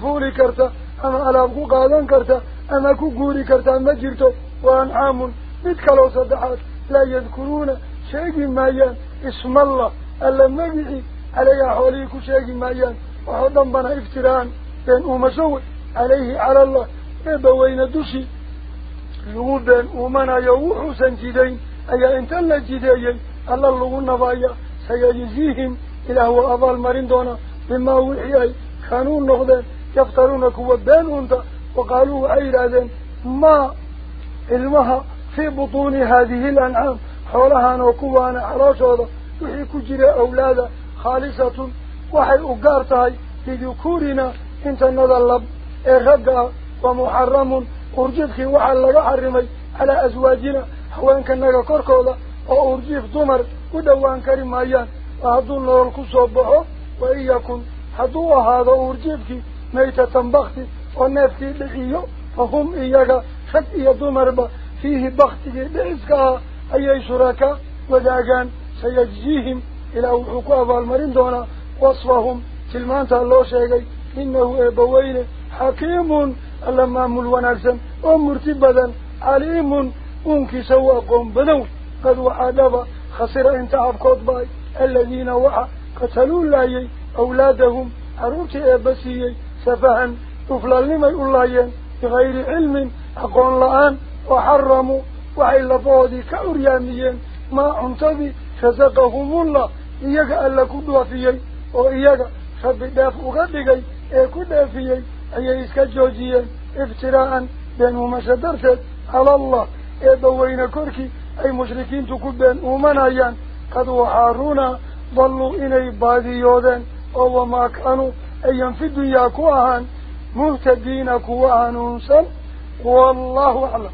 fuuli karta ama alaab ku qaadan karta ama ku guuri kartaa ma jirto wa ancaamun mid kaloo saddexaad laa yadkuruuna sheegi maayaan ismallah alla magicii caleyhaa xoolihii ku sheegi maayaan waxoo dhan bana iftiraan been uumasho wey calayhi cala allah eebba weyne dushii lagu been uumanayo wuxuusan jidayn ayaa inta la jideeyey alla lagu nabaya سيجزيهم إلى هو أضال مريندونا بما وحيي كانوا النقض يفترون كوبان أنت وقالوا أي راذن ما المها في بطون هذه الأنعام؟ حولها نوكوان عراش هذا. وحي كجر أولاد خالصة. وحي أقارتها في ذكورنا. إنت نظلب إغقى ومحرم. أرجبك وعلى رحرمي على أزواجنا. حوانك النقا كوركوضة أرجيك دمر ودوان كريم أيان أهدو الله الكسوبه وإن يكون حدو هذا أرجيك ميتة بغتي ونفتي لغيه فهم إياك خد إيا دمر فيه بغتي لإسكا أي شركة وداغان سيجزيهم. إلى حكوة المرين دونا وصفهم. تلمان تالله شيئي إنه إبوين حكيم. اللهم ملوان أكسن ومرتبدا عليم. أنك سواق بدون قد وعدوا خسر انت عبقود باي. الذين وحا قتلوا الله أولادهم عروت أبسي سفها طفلا لما يقول الله بغير علم أقول الآن وحرموا وعلى بعض كأريانيين ما انتبه فزقهم الله. إياك ألا كدوا فيي وإياك فبداف أغدقي إيا كدوا فيي أي إسكا جوجيا افتراعا بينهما شدرتك على الله. إيا دوين كركي أي مشركين تكبين أمنايا قد وحارونا ضلوا إني باديودا أو ما كانوا أي في الدنيا كواهان مهتدين كواهان أنسا والله أعلم.